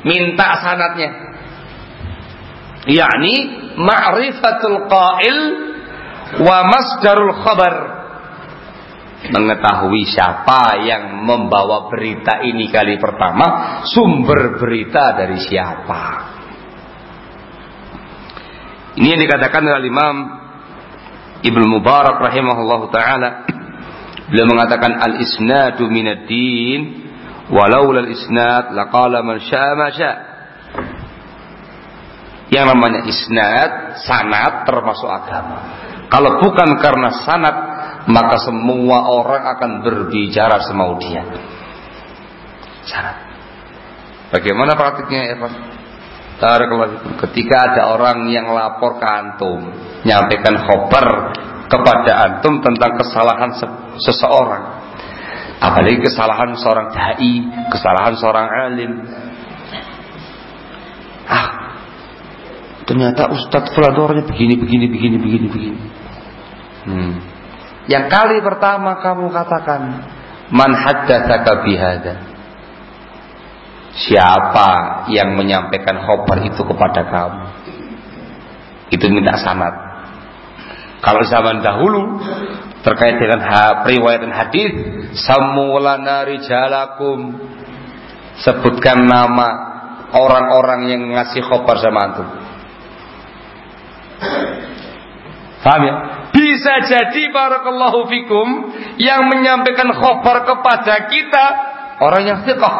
Speaker 1: Minta sanatnya. Yakni ma'rifatul qail wa masdarul khabar. Mengetahui siapa yang membawa berita ini kali pertama sumber berita dari siapa. Ini yang dikatakan oleh Imam Ibnu Mubarak rahimahullah taala beliau mengatakan al isnadu minad din walau al isnad laqala man syaa ma syaa yang namanya isnad, sanat termasuk agama. Kalau bukan karena sanat, maka semua orang akan berbicara semau dia. Sanat. Bagaimana praktiknya Evan? Ketika ada orang yang lapor ke antum, nyampaikan khobar kepada antum tentang kesalahan seseorang, apalagi kesalahan seorang dai, kesalahan seorang alim. Ah, Ternyata Ustadz Fulan orangnya begini, begini, begini, begini, begini. Hmm. Yang kali pertama kamu katakan, Man haddatsaka bihada. Siapa yang menyampaikan khobar itu kepada kamu? Itu minta sanat. Kalau zaman dahulu terkait dengan periwayatan hadis, samulana rijalakum sebutkan nama orang-orang yang ngasih khobar sama antum. Paham ya? Bisa jadi barakallahu fikum yang menyampaikan khobar kepada kita orang yang thiqah,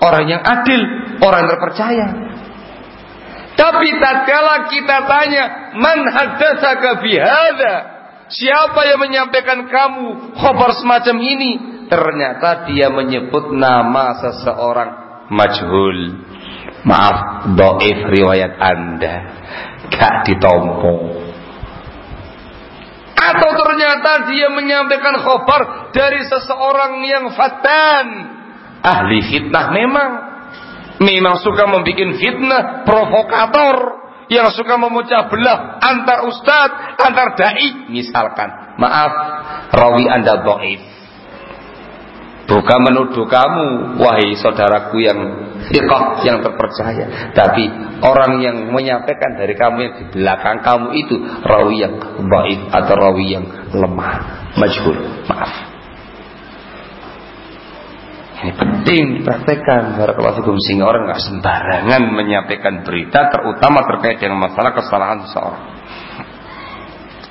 Speaker 1: orang yang adil, orang yang terpercaya. Tapi tatkala kita tanya, "Man haddatsaka fi hadza?" Siapa yang menyampaikan kamu khobar semacam ini? Ternyata dia menyebut nama seseorang majhul. Maaf, doif riwayat Anda. Gak ditompo atau ternyata dia menyampaikan khobar dari seseorang yang fatan. Ahli fitnah memang. Memang suka membuat fitnah, provokator. Yang suka memecah belah antar ustadz, antar da'i. Misalkan, maaf, rawi anda do'if. Bukan menuduh kamu, wahai saudaraku yang ikhah, yang terpercaya. Tapi orang yang menyampaikan dari kamu yang di belakang kamu itu rawi yang baik atau rawi yang lemah, majhul. Maaf. Ini penting dipraktekkan fikum sehingga orang nggak sembarangan menyampaikan berita terutama terkait dengan masalah kesalahan seseorang.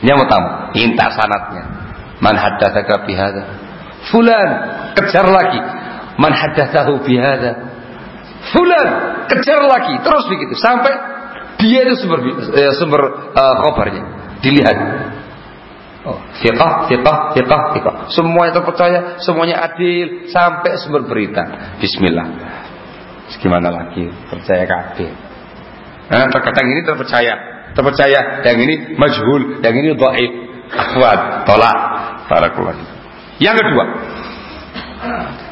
Speaker 1: Ini yang utama, minta sanatnya. Man haddatsaka bihadza? Fulan, kejar lagi. Man haddatsahu bihadza? Fulan kejar lagi terus begitu sampai dia itu sumber eh, sumber uh, kabarnya dilihat. Oh, fiqah, fiqah, fiqah. Semuanya terpercaya, semuanya adil sampai sumber berita. Bismillah. Gimana lagi percaya kabeh. Nah, terkadang ini terpercaya, terpercaya, yang ini majhul, yang ini dhaif. Akhwat, tolak. Barakallahu. Yang kedua,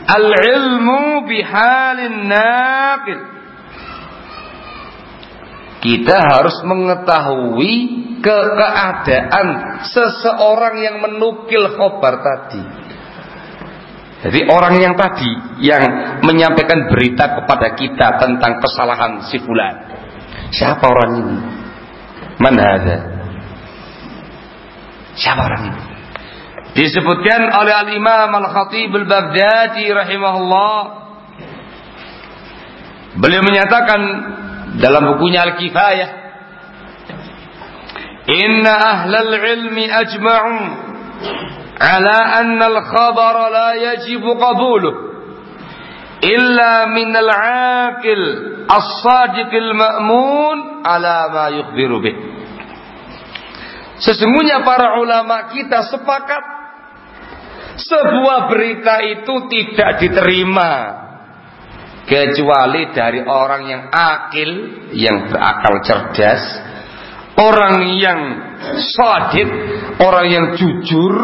Speaker 1: Al-ilmu bihalin naqil. Kita harus mengetahui ke keadaan seseorang yang menukil khobar tadi. Jadi orang yang tadi yang menyampaikan berita kepada kita tentang kesalahan si fulan. Siapa orang ini? Mana ada? Siapa orang ini? disebutkan oleh al-Imam Al-Khatib Al-Baghdadi rahimahullah beliau menyatakan dalam bukunya Al-Kifayah inna ahlal ilmi ajma'u ala anna al-khabar la yajib qabuluh illa min al-aqil as-sadiq al-ma'mun ala ma yukhbiru bih. Sesungguhnya para ulama kita sepakat sebuah berita itu tidak diterima kecuali dari orang yang akil, yang berakal cerdas, orang yang sadid, orang yang jujur,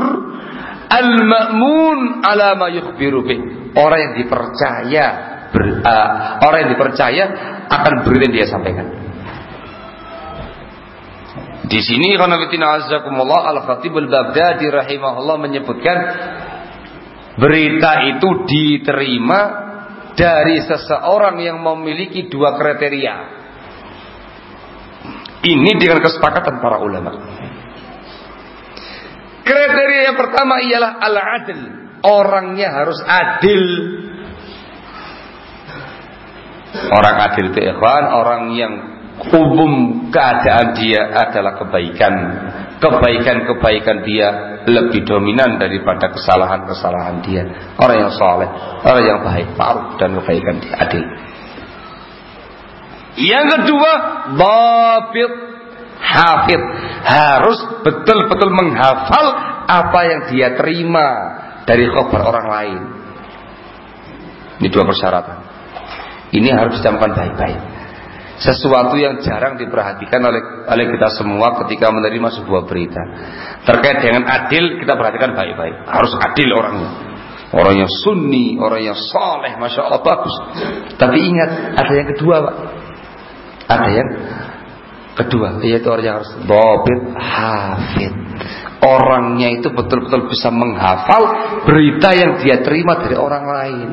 Speaker 1: Al-ma'mun ala ma yukhbiru. Orang yang dipercaya ber, uh, orang yang dipercaya akan berita yang dia sampaikan. Di sini khanafitina azzakumullah Al-Khatib Al-Baghdadi rahimahullah menyebutkan berita itu diterima dari seseorang yang memiliki dua kriteria. Ini dengan kesepakatan para ulama. Kriteria yang pertama ialah al-adil. Orangnya harus adil. Orang adil itu ikhwan, orang yang umum keadaan dia adalah kebaikan. Kebaikan-kebaikan dia lebih dominan daripada kesalahan-kesalahan dia. Orang yang soleh, orang yang baik, ma'ruf dan kebaikan dia adil. Yang kedua, babit hafid harus betul-betul menghafal apa yang dia terima dari khabar orang lain. Ini dua persyaratan. Ini harus dicampkan baik-baik. Sesuatu yang jarang diperhatikan oleh oleh kita semua ketika menerima sebuah berita. Terkait dengan adil, kita perhatikan baik-baik. Harus adil orangnya. Orang yang sunni, orang yang soleh, masya Allah bagus. Tapi ingat, ada yang kedua, pak. Ada yang kedua, yaitu orang yang harus dobit hafid. Orangnya itu betul-betul bisa menghafal berita yang dia terima dari orang lain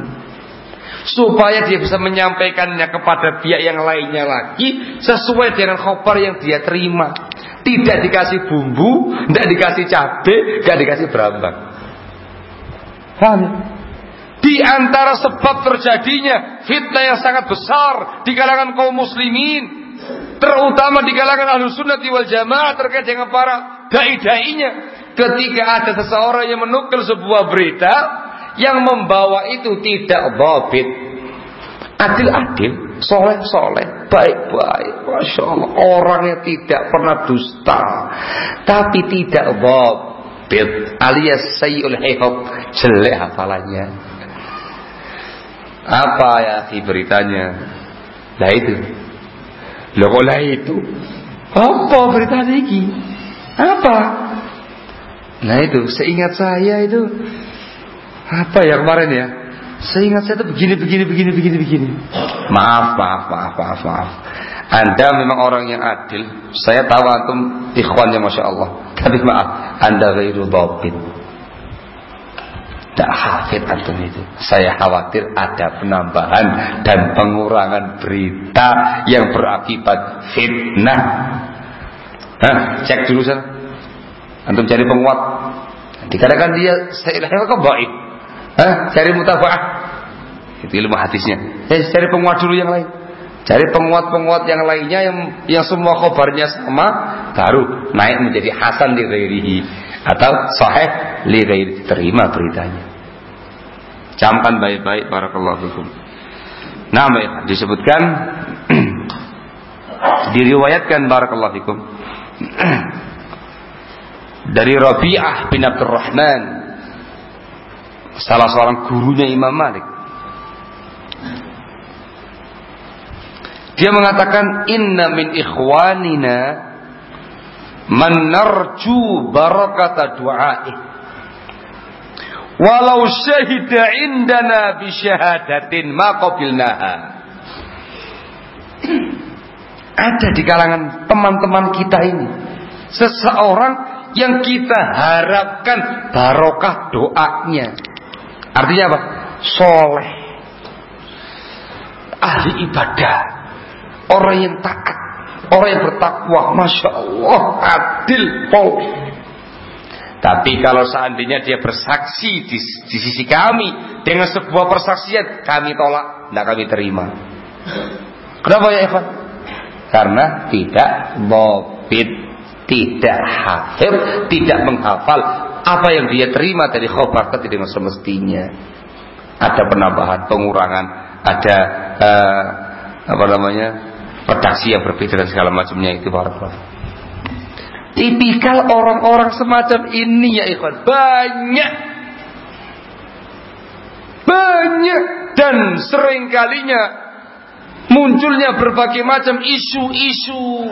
Speaker 1: supaya dia bisa menyampaikannya kepada pihak yang lainnya lagi sesuai dengan khobar yang dia terima. Tidak dikasih bumbu, tidak dikasih cabai, tidak dikasih berambang. Paham? Di antara sebab terjadinya fitnah yang sangat besar di kalangan kaum muslimin, terutama di kalangan ahlu sunnah wal jamaah terkait dengan para dai-dainya, ketika ada seseorang yang menukil sebuah berita yang membawa itu tidak babit adil-adil soleh-soleh baik-baik Masya Allah. Orangnya tidak pernah dusta tapi tidak babit alias sayyul hifab jelek hafalannya apa ya si beritanya lah itu lo kok lah itu apa berita ini apa nah itu seingat saya itu apa ya kemarin ya? Seingat saya itu begini, begini, begini, begini, begini. Maaf, maaf, maaf, maaf, maaf. Anda memang orang yang adil. Saya tahu antum ikhwannya masya Allah. Tapi maaf, Anda gairu dhabit. Tidak hafid antum itu. Saya khawatir ada penambahan dan pengurangan berita yang berakibat fitnah. Hah, cek dulu sana. Antum cari penguat. Dikatakan dia saya kok baik. Hah? Cari mutafaah. Itu ilmu hadisnya. Eh, cari penguat dulu yang lain. Cari penguat-penguat yang lainnya yang yang semua khabarnya sama baru naik menjadi hasan di ghairihi atau sahih li terima beritanya. Camkan baik-baik barakallahu fikum. Nah, baik, disebutkan *clears throat* diriwayatkan barakallahu fikum *clears throat* dari Rabi'ah bin Abdurrahman salah seorang gurunya Imam Malik. Dia mengatakan inna min ikhwanina man narju barakata du'aih. Walau syahida indana bi syahadatin ma qabilnaha. *clears throat* Ada di kalangan teman-teman kita ini seseorang yang kita harapkan barokah doanya. Artinya apa? Soleh. Ahli ibadah. Orang yang taat. Orang yang bertakwa. Masya Allah. Adil. Pol. Tapi kalau seandainya dia bersaksi di, di sisi kami dengan sebuah persaksian, kami tolak, tidak kami terima. Kenapa ya Evan? Karena tidak bobit, tidak hafir, tidak menghafal apa yang dia terima dari khobar dengan semestinya. Ada penambahan, pengurangan, ada uh, apa namanya redaksi yang berbeda dan segala macamnya itu barakallah. Tipikal orang-orang semacam ini ya ikhwan. Banyak. Banyak. Dan sering kalinya munculnya berbagai macam isu-isu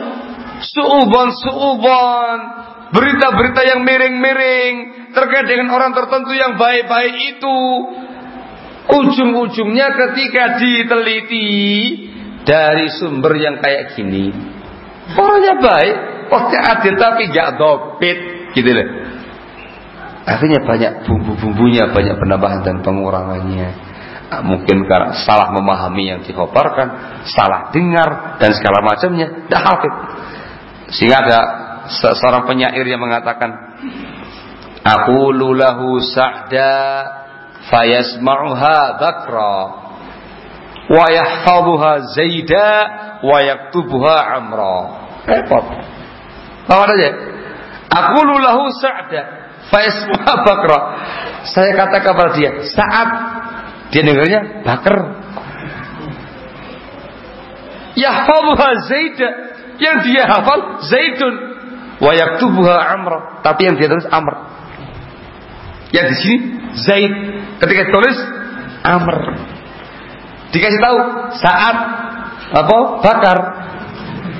Speaker 1: suuban-suuban berita-berita yang miring-miring terkait dengan orang tertentu yang baik-baik itu. Ujung-ujungnya ketika diteliti dari sumber yang kayak gini orangnya baik orangnya adil tapi gak dopit. Gitu loh akhirnya banyak bumbu-bumbunya banyak penambahan dan pengurangannya. Ah, mungkin karena salah memahami yang dikoparkan salah dengar dan segala macamnya. Dah hafid. Sehingga ada seorang penyair yang mengatakan aku lulahu sa'da fayasma'uha bakra wa yahfazuha zaida wa amra. Repot bawa aja aku lulahu sa'da. Fayasma'uha bakra. Saya kata kepada dia saat dia dengarnya bakar. Yahfazuha zaida yang dia hafal zaidun. Wa yaktubuha amra tapi yang dia tulis amr. Yang di sini zaid. Ketika tulis amr. Dikasih tahu saat apa? Bakar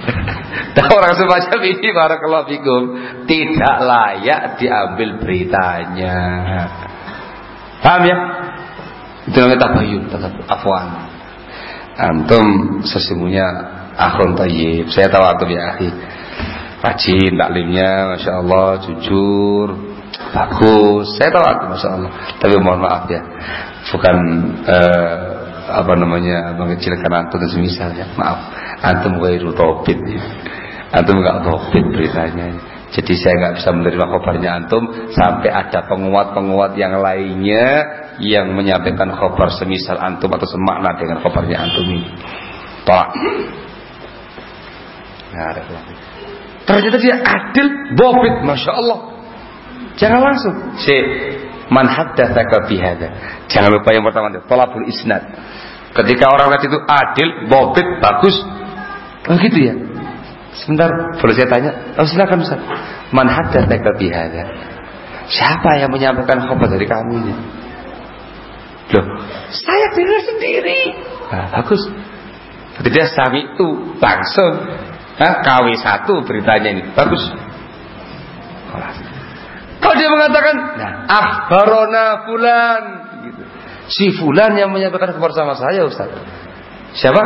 Speaker 1: *laughs* orang semacam ini para fikum. Tidak layak diambil beritanya. Paham ya? Itu namanya tabayun afwan. Antum sesungguhnya akhron tayyib. Saya tahu antum ya akhi. Rajin taklimnya masya Allah jujur bagus. Saya tahu antum masya Allah tapi mohon maaf ya. Bukan uh, apa namanya mengecilkan antum semisal ya maaf antum gairu topit ya. antum nggak topit beritanya jadi saya nggak bisa menerima kabarnya antum sampai ada penguat-penguat yang lainnya yang menyampaikan kabar semisal antum atau semakna dengan kabarnya antum ini. Tolak. Nah, ada Ternyata dia adil, bobit, masya Allah. Jangan langsung. Si man haddatsaka bihada. Jangan lupa yang pertama itu tolabul isnad. Ketika orang lihat itu adil, bobit, bagus. Oh gitu ya. Sebentar, boleh saya tanya? Oh silakan Ustaz. Man haddatsaka bihada. Siapa yang menyampaikan khabar dari kami ini? Loh, saya dengar sendiri. Nah, bagus. Tidak sami itu langsung Hah? KW1 beritanya ini. Bagus. Kalau dia mengatakan, nah, akhbarona fulan. Gitu. Si fulan yang menyampaikan kabar sama saya Ustaz. Siapa?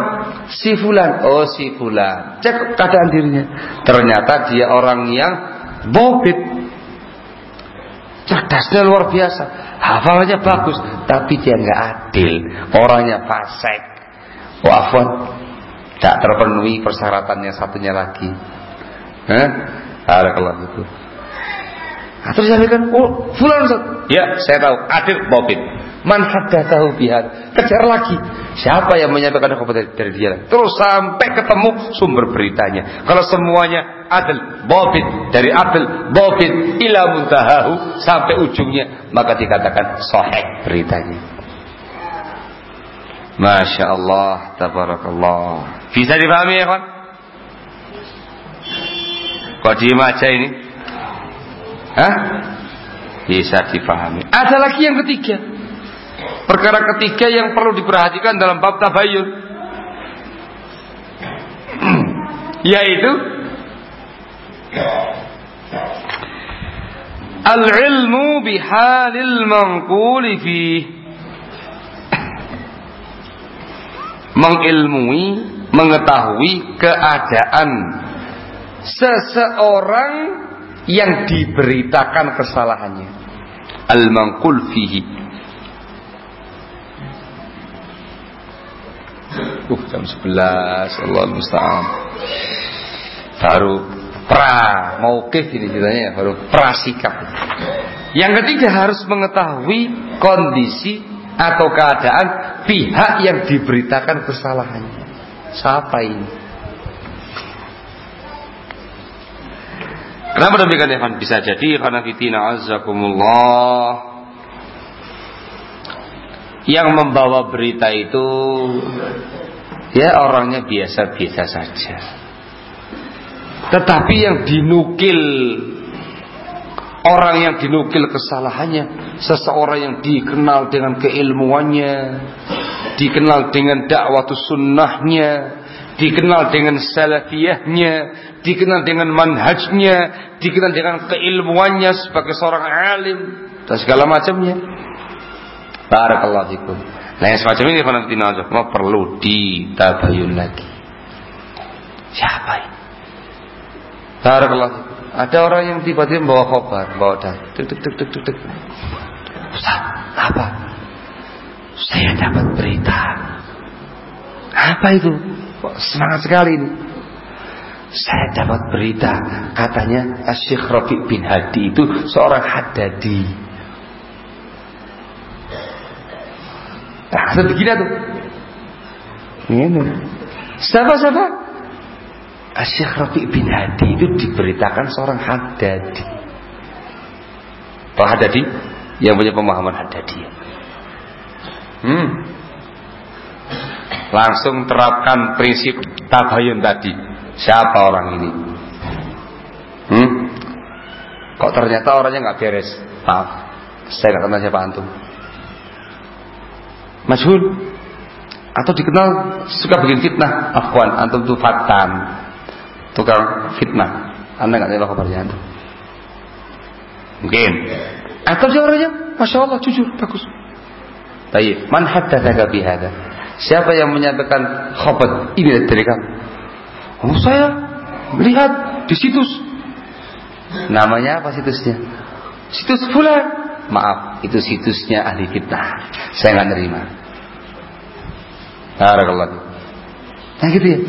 Speaker 1: Si fulan. Oh si fulan. Cek keadaan dirinya. Ternyata dia orang yang bobit. Cerdasnya luar biasa. Hafalannya bagus. Tapi dia nggak adil. Orangnya fasik. Wafon tidak terpenuhi persyaratannya satunya lagi. Eh? Ada kalau itu. Nah, terus saya bilang, oh, fulan Ustaz. Ya, saya tahu. Adil Bobit. Man tahu bihat. Kejar lagi. Siapa yang menyampaikan kepada dari dia? Terus sampai ketemu sumber beritanya. Kalau semuanya adil Bobit dari adil Bobit ila muntahahu sampai ujungnya, maka dikatakan sahih beritanya. Masya Allah, tabarakallah. Bisa dipahami ya kawan? Kok diem aja ini? Hah? Bisa dipahami. Ada lagi yang ketiga. Perkara ketiga yang perlu diperhatikan dalam bab tabayun. *clears throat* Yaitu Al-ilmu bihalil manquli fih mengilmui mengetahui keadaan seseorang yang diberitakan kesalahannya. Al-manqul fihi. Uh, jam 11 Allah musta'an. Baru pra maukif ini ceritanya ya, baru prasikap. Yang ketiga harus mengetahui kondisi atau keadaan pihak yang diberitakan kesalahannya. Siapa ini? Kenapa demikian Evan? Bisa jadi karena fitina azakumullah yang membawa berita itu ya orangnya biasa-biasa saja. Tetapi yang dinukil orang yang dinukil kesalahannya, seseorang yang dikenal dengan keilmuannya, dikenal dengan dakwah sunnahnya, dikenal dengan salafiyahnya, dikenal dengan manhajnya, dikenal dengan keilmuannya sebagai seorang alim dan segala macamnya. Barakallahu fikum. Nah yang semacam ini mau perlu ditabayun lagi. Siapa ini? Barakallahu Ada orang yang tiba-tiba bawa khobar, bawa tuk tuk tuk tuk tuk tuk. Ustaz, apa? Saya dapat berita. Apa itu? Kok semangat sekali ini. Saya dapat berita katanya Syekh Rafiq bin Hadi itu seorang hadadi. Nah, begini tuh. Ini. Siapa siapa? Syekh Rafiq bin Hadi itu diberitakan seorang hadadi. Pak Hadadi yang punya pemahaman hadadi. Hmm langsung terapkan prinsip tabayun tadi. Siapa orang ini? Hmm? Kok ternyata orangnya nggak beres? Maaf, saya nggak kenal siapa antum. Majhul atau dikenal suka bikin fitnah. Afwan, antum tuh fatan, tukang fitnah. Anda nggak tahu kabarnya antum. Mungkin. Atau siapa orangnya? Masya Allah, jujur, bagus. Tapi man haddatsaka bihada? Siapa yang menyatakan khobat ini dari kamu? Oh saya melihat di situs. Namanya apa situsnya? Situs fulan. Maaf, itu situsnya ahli fitnah. Saya nggak nerima. Barakallahu. Nah gitu ya.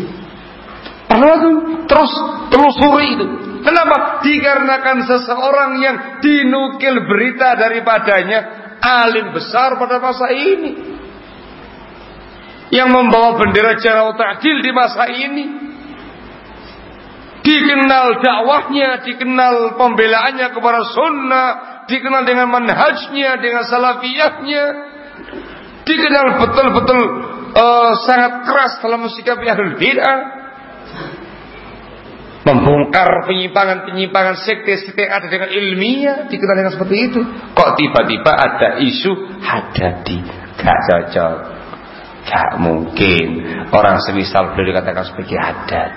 Speaker 1: Perlu terus telusuri itu. Kenapa? Dikarenakan seseorang yang dinukil berita daripadanya alim besar pada masa ini yang membawa bendera jarak ta'dil di masa ini dikenal dakwahnya, dikenal pembelaannya kepada sunnah, dikenal dengan manhajnya, dengan salafiyahnya, dikenal betul-betul uh, sangat keras dalam mensikapi ahlul bid'ah, membongkar penyimpangan-penyimpangan sekte-sekte ada dengan ilmiah, dikenal dengan seperti itu. Kok tiba-tiba ada isu hadadi, gak cocok. Gak mungkin orang semisal beliau dikatakan sebagai adat.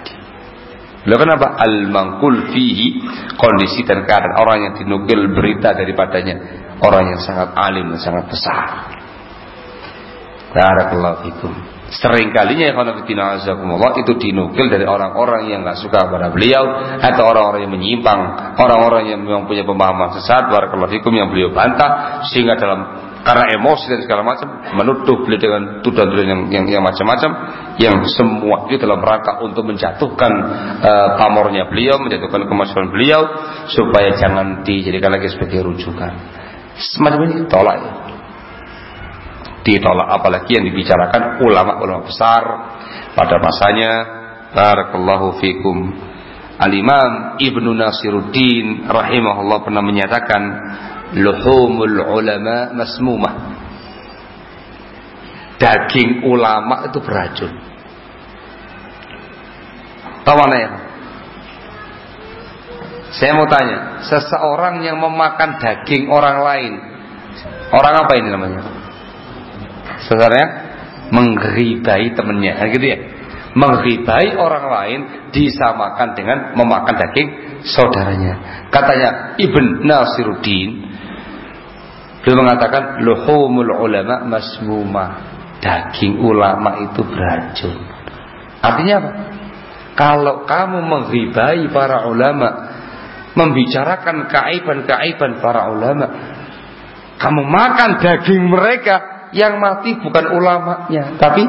Speaker 1: Beliau kenapa? Al-mangkul fihi kondisi dan keadaan orang yang dinukil berita daripadanya orang yang sangat alim dan sangat besar. Barakallahu fikum. Sering kalinya ya azakumullah itu dinukil dari orang-orang yang nggak suka kepada beliau atau orang-orang yang menyimpang, orang-orang yang memang punya pemahaman sesat, barakallahu fikum yang beliau bantah sehingga dalam karena emosi dan segala macam menuduh beliau dengan tuduhan-tuduhan yang, yang, yang macam-macam yang semua itu dalam rangka untuk menjatuhkan uh, pamornya beliau, menjatuhkan kemasyhuran beliau supaya jangan dijadikan lagi sebagai rujukan. Semacam ini tolak ya. Ditolak apalagi yang dibicarakan ulama-ulama besar pada masanya. Barakallahu fikum. Al-Imam Ibnu Nasiruddin rahimahullah pernah menyatakan luhumul ulama masmumah. Daging ulama itu beracun. Tahu mana ya? Saya mau tanya seseorang yang memakan daging orang lain orang apa ini namanya? Sebenarnya menggeribai temennya gitu ya? Menggeribai orang lain disamakan dengan memakan daging saudaranya. Katanya Ibn Nasiruddin Beliau mengatakan luhumul ulama masmuma. Daging ulama itu beracun. Artinya apa? Kalau kamu menghibai para ulama, membicarakan keaiban-keaiban para ulama, kamu makan daging mereka yang mati bukan ulamanya, tapi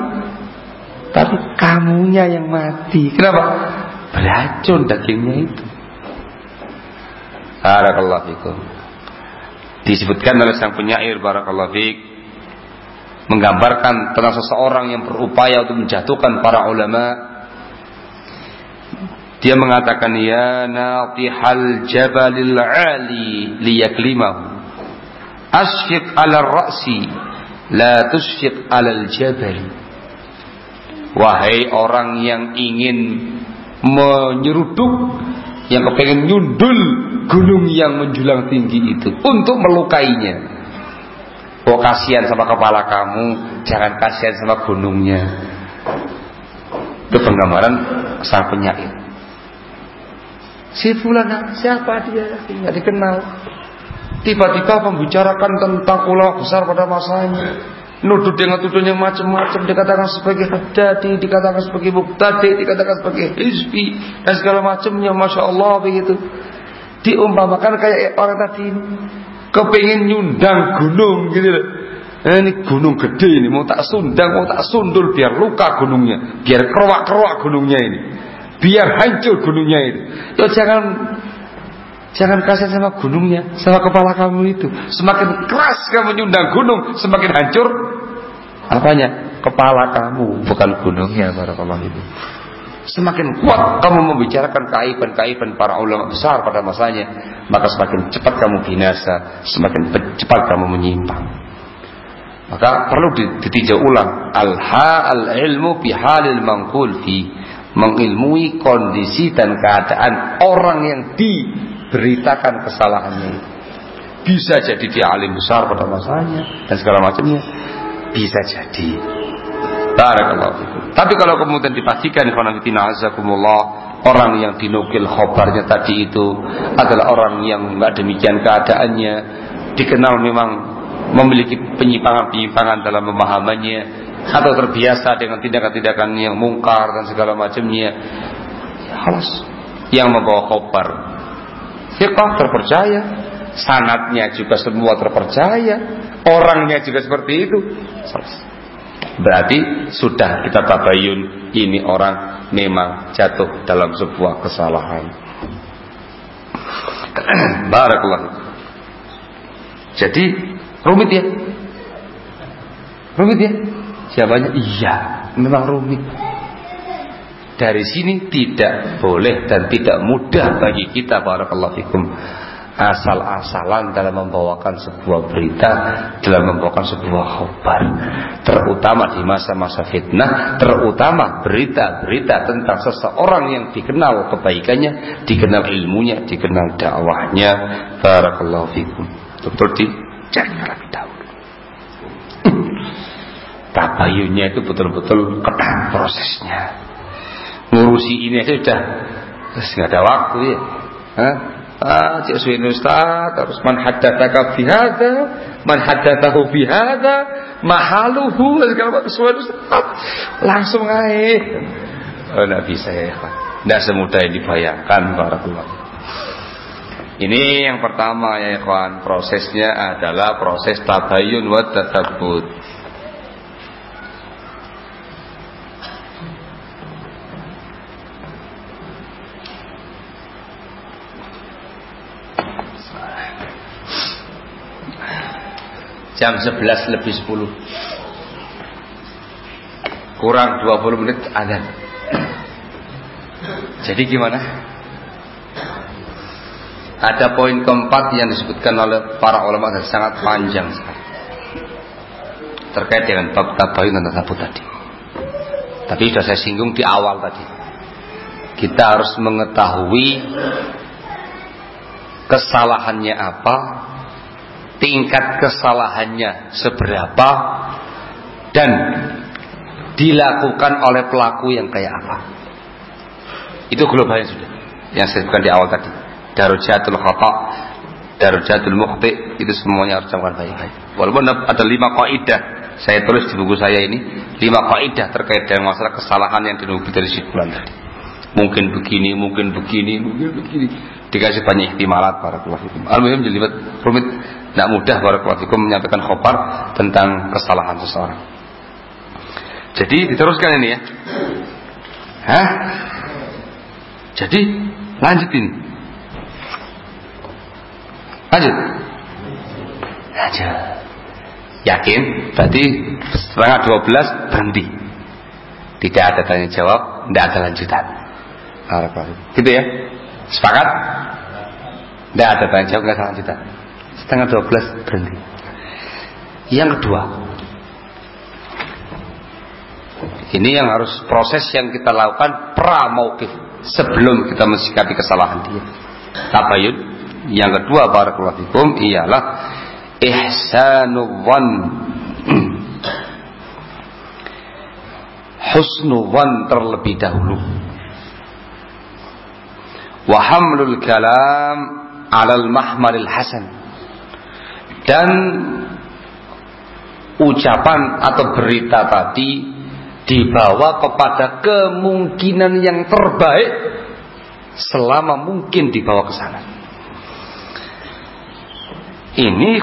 Speaker 1: tapi kamunya yang mati. Kenapa? Beracun dagingnya itu. Barakallahu fikum disebutkan oleh sang penyair barakallahu fiik menggambarkan tentang seseorang yang berupaya untuk menjatuhkan para ulama. Dia mengatakan ya natihal jabalil ali liyaklimahu. Asfiq ala ra'si la tusfiq ala jabal wahai orang yang ingin menyeruduk yang kepengen nyundul gunung yang menjulang tinggi itu untuk melukainya. Oh kasihan sama kepala kamu, jangan kasihan sama gunungnya. Itu penggambaran sang penyair. Si fulana, siapa dia? Tidak dikenal. Tiba-tiba membicarakan tentang ulama besar pada masanya. Nuduh dengan tuduhan yang macam-macam Dikatakan sebagai hadadi Dikatakan sebagai muktadi Dikatakan sebagai hizbi Dan segala macamnya Masya Allah begitu. Diumpamakan kayak orang tadi Kepingin nyundang gunung gitu Eh, ini gunung gede ini mau tak sundang mau tak sundul biar luka gunungnya biar keruak-keruak gunungnya ini biar hancur gunungnya itu ya jangan jangan kasih sama gunungnya sama kepala kamu itu. Semakin keras kamu nyundang gunung semakin hancur. Apanya? Kepala kamu. Bukan gunungnya barakallahu itu Semakin kuat kamu membicarakan kaiban-kaiban para ulama besar pada masanya, maka semakin cepat kamu binasa, semakin cepat kamu menyimpang. Maka perlu ditinjau ulang al-ha al-ilmu fi halil mangkul fi mengilmui kondisi dan keadaan orang yang diberitakan kesalahannya Bisa jadi dia alim besar pada masanya dan segala macamnya. Bisa jadi. Barakallahu Tapi kalau kemudian dipastikan azakumullah orang yang dinukil khobarnya tadi itu adalah orang yang nggak demikian keadaannya dikenal memang memiliki penyimpangan-penyimpangan dalam pemahamannya atau terbiasa dengan tindakan-tindakan yang mungkar dan segala macamnya halas yang membawa khobar Fiqah terpercaya sanatnya juga semua terpercaya orangnya juga seperti itu Berarti sudah kita tabayun ini orang memang jatuh dalam sebuah kesalahan. *clears throat* Barakallah. Jadi rumit ya? Rumit ya? Jawabannya iya, memang rumit. Dari sini tidak boleh dan tidak mudah bagi kita barakallahu fikum asal-asalan dalam membawakan sebuah berita, dalam membawakan sebuah khabar, terutama di masa-masa fitnah, terutama berita-berita tentang seseorang yang dikenal kebaikannya, dikenal ilmunya, dikenal dakwahnya. Barakallahu fikum. Betul jangan lebih dahulu. Tabayunnya itu betul-betul ketat prosesnya. Ngurusi ini aja sudah nggak ada waktu ya. Hah? Ah, cik suin ustaz, terus man haddatsaka fi hadza, man haddatsahu fi hadza, mahaluhu segala macam suin ustaz. Langsung aja. Oh, enggak bisa ya, Pak. Enggak semudah yang dibayangkan barakallahu. Ini yang pertama ya ikhwan, prosesnya adalah proses tabayun wa tatabbut. Jam 11 lebih 10 kurang 20 menit azan. *clears throat* Jadi gimana? Ada poin keempat yang disebutkan oleh para ulama dan sangat panjang sekali. Terkait dengan bab tabayun dan tasabut tadi. Tapi sudah saya singgung di awal tadi. Kita harus mengetahui kesalahannya apa tingkat kesalahannya seberapa dan dilakukan oleh pelaku yang kayak apa. Itu globalnya sudah. Yang saya sebutkan di awal tadi. Darujatul khata, darujatul mukhti, itu semuanya harus dilakukan baik-baik. Walaupun ada lima kaidah saya tulis di buku saya ini lima kaidah terkait dengan masalah kesalahan yang dinukil dari bulan tadi. Mungkin begini, mungkin begini, mungkin begini. Dikasih banyak ihtimalat para keluarga. Alhamdulillah jadi rumit tidak mudah barakallahu menyampaikan khobar tentang kesalahan seseorang. Jadi diteruskan ini ya. Hah? Jadi lanjut ini. Lanjut. Lanjut. Yakin? Berarti setengah 12 berhenti. Tidak ada tanya jawab, tidak ada lanjutan. Gitu ya? Sepakat? Tidak ada tanya jawab, tidak ada lanjutan setengah 12 berhenti. Yang kedua, ini yang harus proses yang kita lakukan pramoukif sebelum kita mensikapi kesalahan dia. Tabayun. Yang kedua barakallahu fikum ialah ihsanu *clears throat* husnuwan terlebih dahulu. Wa hamlul kalam alal mahmaril hasan. Dan ucapan atau berita tadi dibawa kepada kemungkinan yang terbaik selama mungkin dibawa ke sana. Ini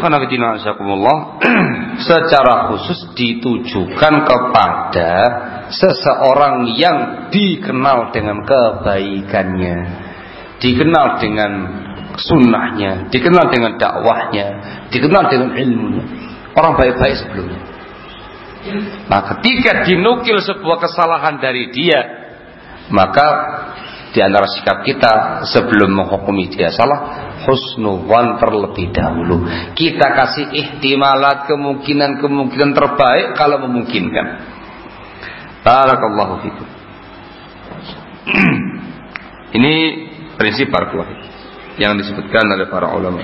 Speaker 1: *clears throat* secara khusus ditujukan kepada seseorang yang dikenal dengan kebaikannya, dikenal dengan sunnahnya, dikenal dengan dakwahnya, dikenal dengan ilmunya. Orang baik-baik sebelumnya. Nah ketika dinukil sebuah kesalahan dari dia, maka di antara sikap kita sebelum menghukumi dia salah, husnuwan terlebih dahulu. Kita kasih ihtimalat kemungkinan-kemungkinan terbaik kalau memungkinkan. Barakallahu fikum. *clears throat* Ini prinsip parkuah yang disebutkan oleh para ulama.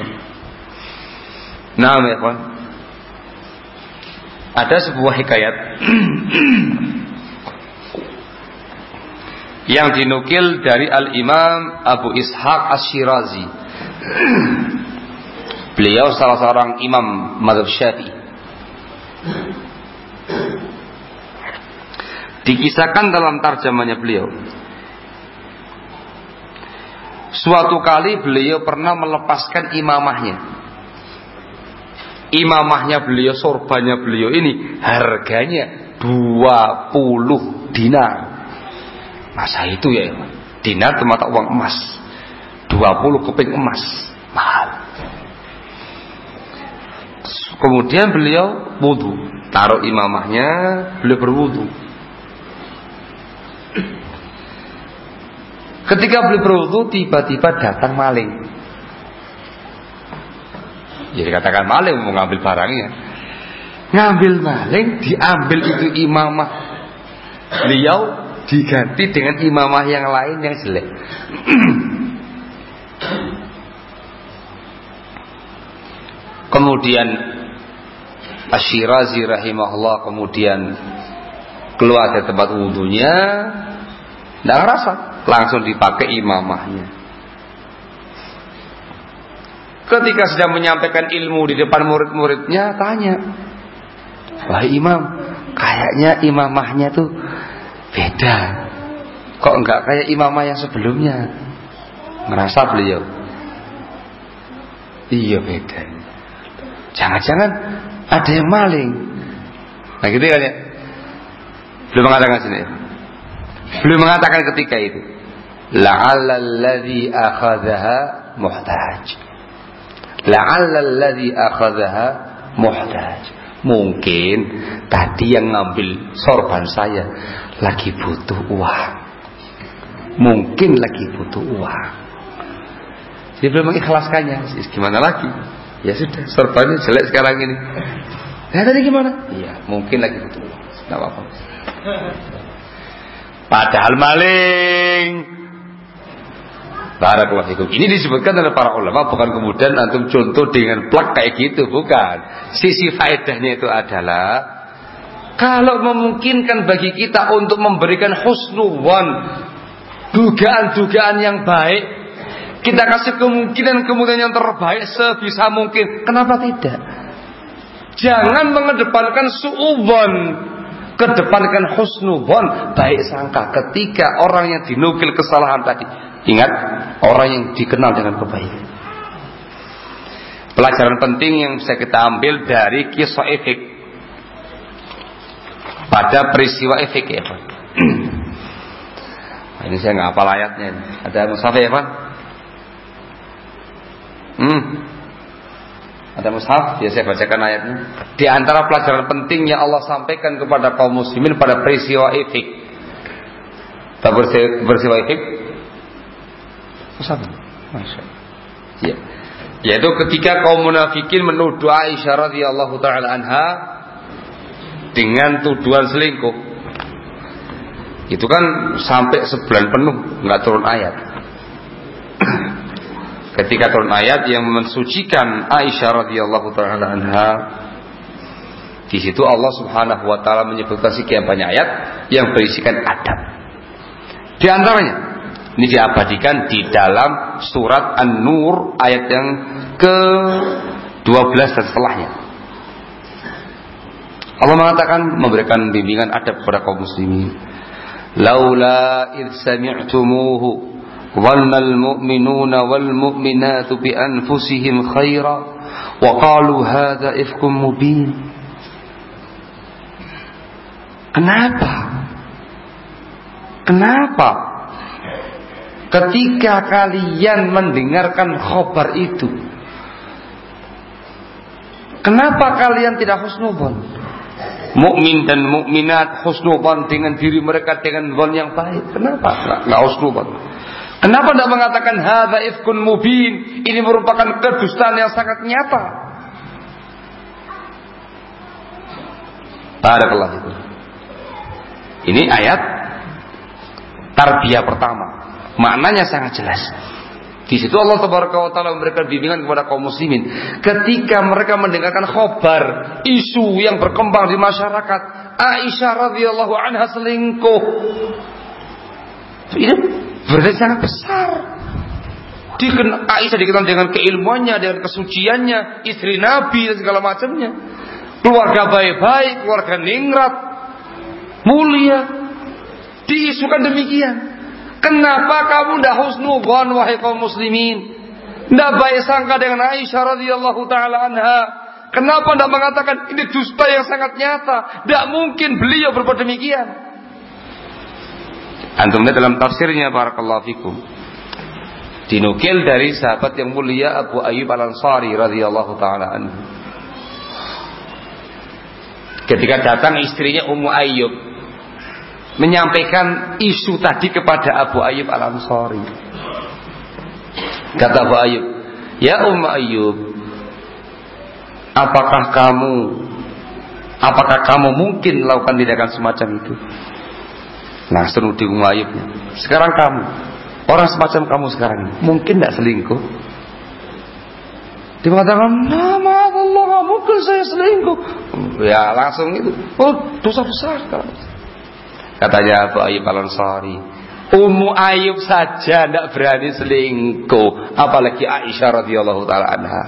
Speaker 1: Nah, ya. Ada sebuah hikayat *clears throat* yang dinukil dari Al-Imam Abu Ishaq Ash-Shirazi. *clears throat* Beliau salah seorang imam madhab syafi'i. Dikisahkan dalam tarjamannya beliau. Suatu kali beliau pernah melepaskan imamahnya. Imamahnya beliau, sorbannya beliau ini harganya 20 dinar. Masa itu ya, dinar mata uang emas. 20 keping emas. Mahal. Kemudian beliau wudhu. Taruh imamahnya, beliau berwudhu. Ketika beliau berwudhu, tiba-tiba datang maling. Jadi katakan maling mau ngambil barangnya. Ngambil maling, diambil itu imamah beliau diganti dengan imamah yang lain yang jelek. *clears throat* Kemudian Asyirazi rahimahullah kemudian keluar dari tempat wudhunya tidak ngerasa langsung dipakai imamahnya ketika sedang menyampaikan ilmu di depan murid-muridnya tanya wah imam kayaknya imamahnya tuh beda kok enggak kayak imamah yang sebelumnya merasa beliau iya beda Jangan-jangan ada yang maling. Nah gitu kan ya. Belum mengatakan sini. Belum mengatakan ketika itu. La'alladzi akhadhaha muhtaj. La'alladzi akhadhaha muhtaj. Mungkin tadi yang ngambil sorban saya lagi butuh uang. Mungkin lagi butuh uang. Dia belum mengikhlaskannya. Gimana lagi? Ya sudah, sorbannya jelek sekarang ini. Ya tadi gimana? Iya, mungkin lagi betul. Tidak apa-apa. Padahal maling. Barakallahu fikum. Ini disebutkan oleh para ulama bukan kemudian antum contoh dengan plak kayak gitu, bukan. Sisi faedahnya itu adalah kalau memungkinkan bagi kita untuk memberikan husnuwan dugaan-dugaan yang baik kita kasih kemungkinan-kemungkinan yang terbaik sebisa mungkin. Kenapa tidak? Jangan mengedepankan su'ubon. Kedepankan husnubon. Baik sangka ketika orang yang dinukil kesalahan tadi. Ingat, orang yang dikenal dengan kebaikan. Pelajaran penting yang bisa kita ambil dari kisah efek. Pada peristiwa efek ya Pak. *clears throat* ini saya nggak hafal ayatnya. Ada Mustafa ya Pak? Hmm. Ada mushaf, ya saya bacakan ayatnya. Di antara pelajaran penting yang Allah sampaikan kepada kaum muslimin pada peristiwa ifik. Tak peristiwa ifik? Mushaf. Masya Ya. Yaitu ketika kaum munafikin menuduh Aisyah radhiyallahu taala anha dengan tuduhan selingkuh. Itu kan sampai sebulan penuh nggak turun ayat *clears throat* ketika turun ayat yang mensucikan Aisyah radhiyallahu taala anha Di situ Allah Subhanahu wa taala menyebutkan sekian banyak ayat yang berisikan adab. Di antaranya ini diabadikan di dalam surat An-Nur ayat yang ke-12 dan setelahnya. Allah mengatakan memberikan bimbingan adab kepada kaum muslimin. Laula id sami'tumuhu ظن المؤمنون والمؤمنات بأنفسهم خيرا وقالوا هذا إفك مبين Kenapa? Kenapa? Ketika kalian mendengarkan khobar itu Kenapa kalian tidak husnubon? Mukmin dan mukminat husnubon dengan diri mereka dengan bon yang baik. Kenapa? Nggak husnubon. Kenapa tidak mengatakan hadza ifkun mubin? Ini merupakan kedustaan yang sangat nyata. Barakallahu. Ini ayat tarbiyah pertama. Maknanya sangat jelas. Di situ Allah Taala memberikan bimbingan kepada kaum muslimin ketika mereka mendengarkan khobar isu yang berkembang di masyarakat Aisyah radhiyallahu anha selingkuh. Ini Berarti sangat besar. Diken, Aisyah dikenal dengan keilmuannya, dengan kesuciannya, istri Nabi dan segala macamnya. Keluarga baik-baik, keluarga ningrat, mulia. Diisukan demikian. Kenapa kamu tidak husnuban wahai kaum muslimin? Tidak baik sangka dengan Aisyah radhiyallahu taala anha. Kenapa tidak mengatakan ini dusta yang sangat nyata? Tidak mungkin beliau berbuat demikian. Antum lihat dalam tafsirnya barakallahu fikum. Dinukil dari sahabat yang mulia Abu Ayyub Al-Ansari radhiyallahu taala anhu. Ketika datang istrinya Ummu Ayyub menyampaikan isu tadi kepada Abu Ayyub Al-Ansari. Kata Abu Ayyub, "Ya Ummu Ayyub, apakah kamu apakah kamu mungkin melakukan tindakan semacam itu?" Langsung di Ayubnya. Sekarang kamu, orang semacam kamu sekarang, mungkin tidak selingkuh? Dia mengatakan, nama Allah mungkin saya selingkuh. Ya langsung itu, oh dosa besar. Katanya Abu Ayub Al Ansari, Ummu Ayub saja tidak berani selingkuh, apalagi Aisyah radhiyallahu taala anha.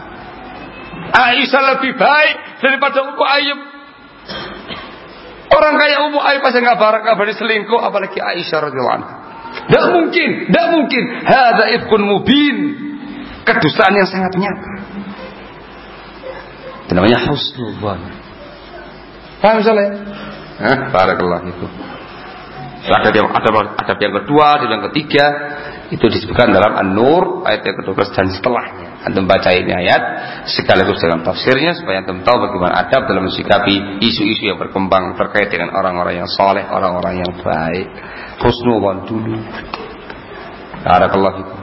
Speaker 1: Aisyah lebih baik daripada Ummu Ayub. Orang kayak Ummu Aisyah pasti nggak barang kabarnya selingkuh, apalagi Aisyah radhiyallahu anha. Tidak mungkin, tidak mungkin. Hada ifkun mubin. Kedustaan yang sangat nyata. Itu namanya husnul Paham misalnya? Hah? Barakallah itu. Ada yang ada ada yang kedua, ada yang ketiga, itu disebutkan dalam An-Nur ayat yang ke-12 dan setelahnya. Antum baca ini ayat sekaligus dalam tafsirnya supaya antum tahu bagaimana adab dalam mensikapi isu-isu yang berkembang terkait dengan orang-orang yang soleh, orang-orang yang baik. Husnuwan dulu. Barakallahu itu.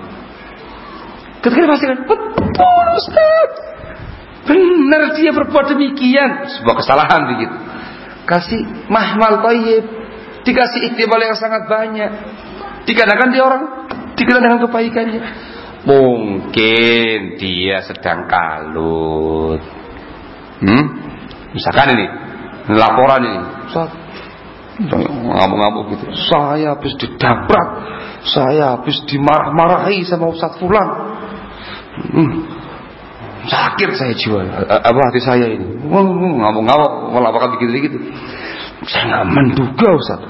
Speaker 1: Ketika pastikan betul Ustaz. Benar dia berbuat demikian. Sebuah kesalahan begitu. Kasih mahmal tayyib. Dikasih iktibal yang sangat banyak. Dikarenakan dia orang dikenal dengan kebaikannya. Mungkin dia sedang kalut. Hmm? Misalkan ini, laporan ini. Ngabuk-ngabuk gitu. Saya habis didabrak. Saya habis dimarah-marahi sama Ustaz Fulan. Hmm. Sakit saya jiwa. Apa hati saya ini? Ngabuk-ngabuk. Melaporkan begitu-begitu. Saya nggak menduga Ustaz.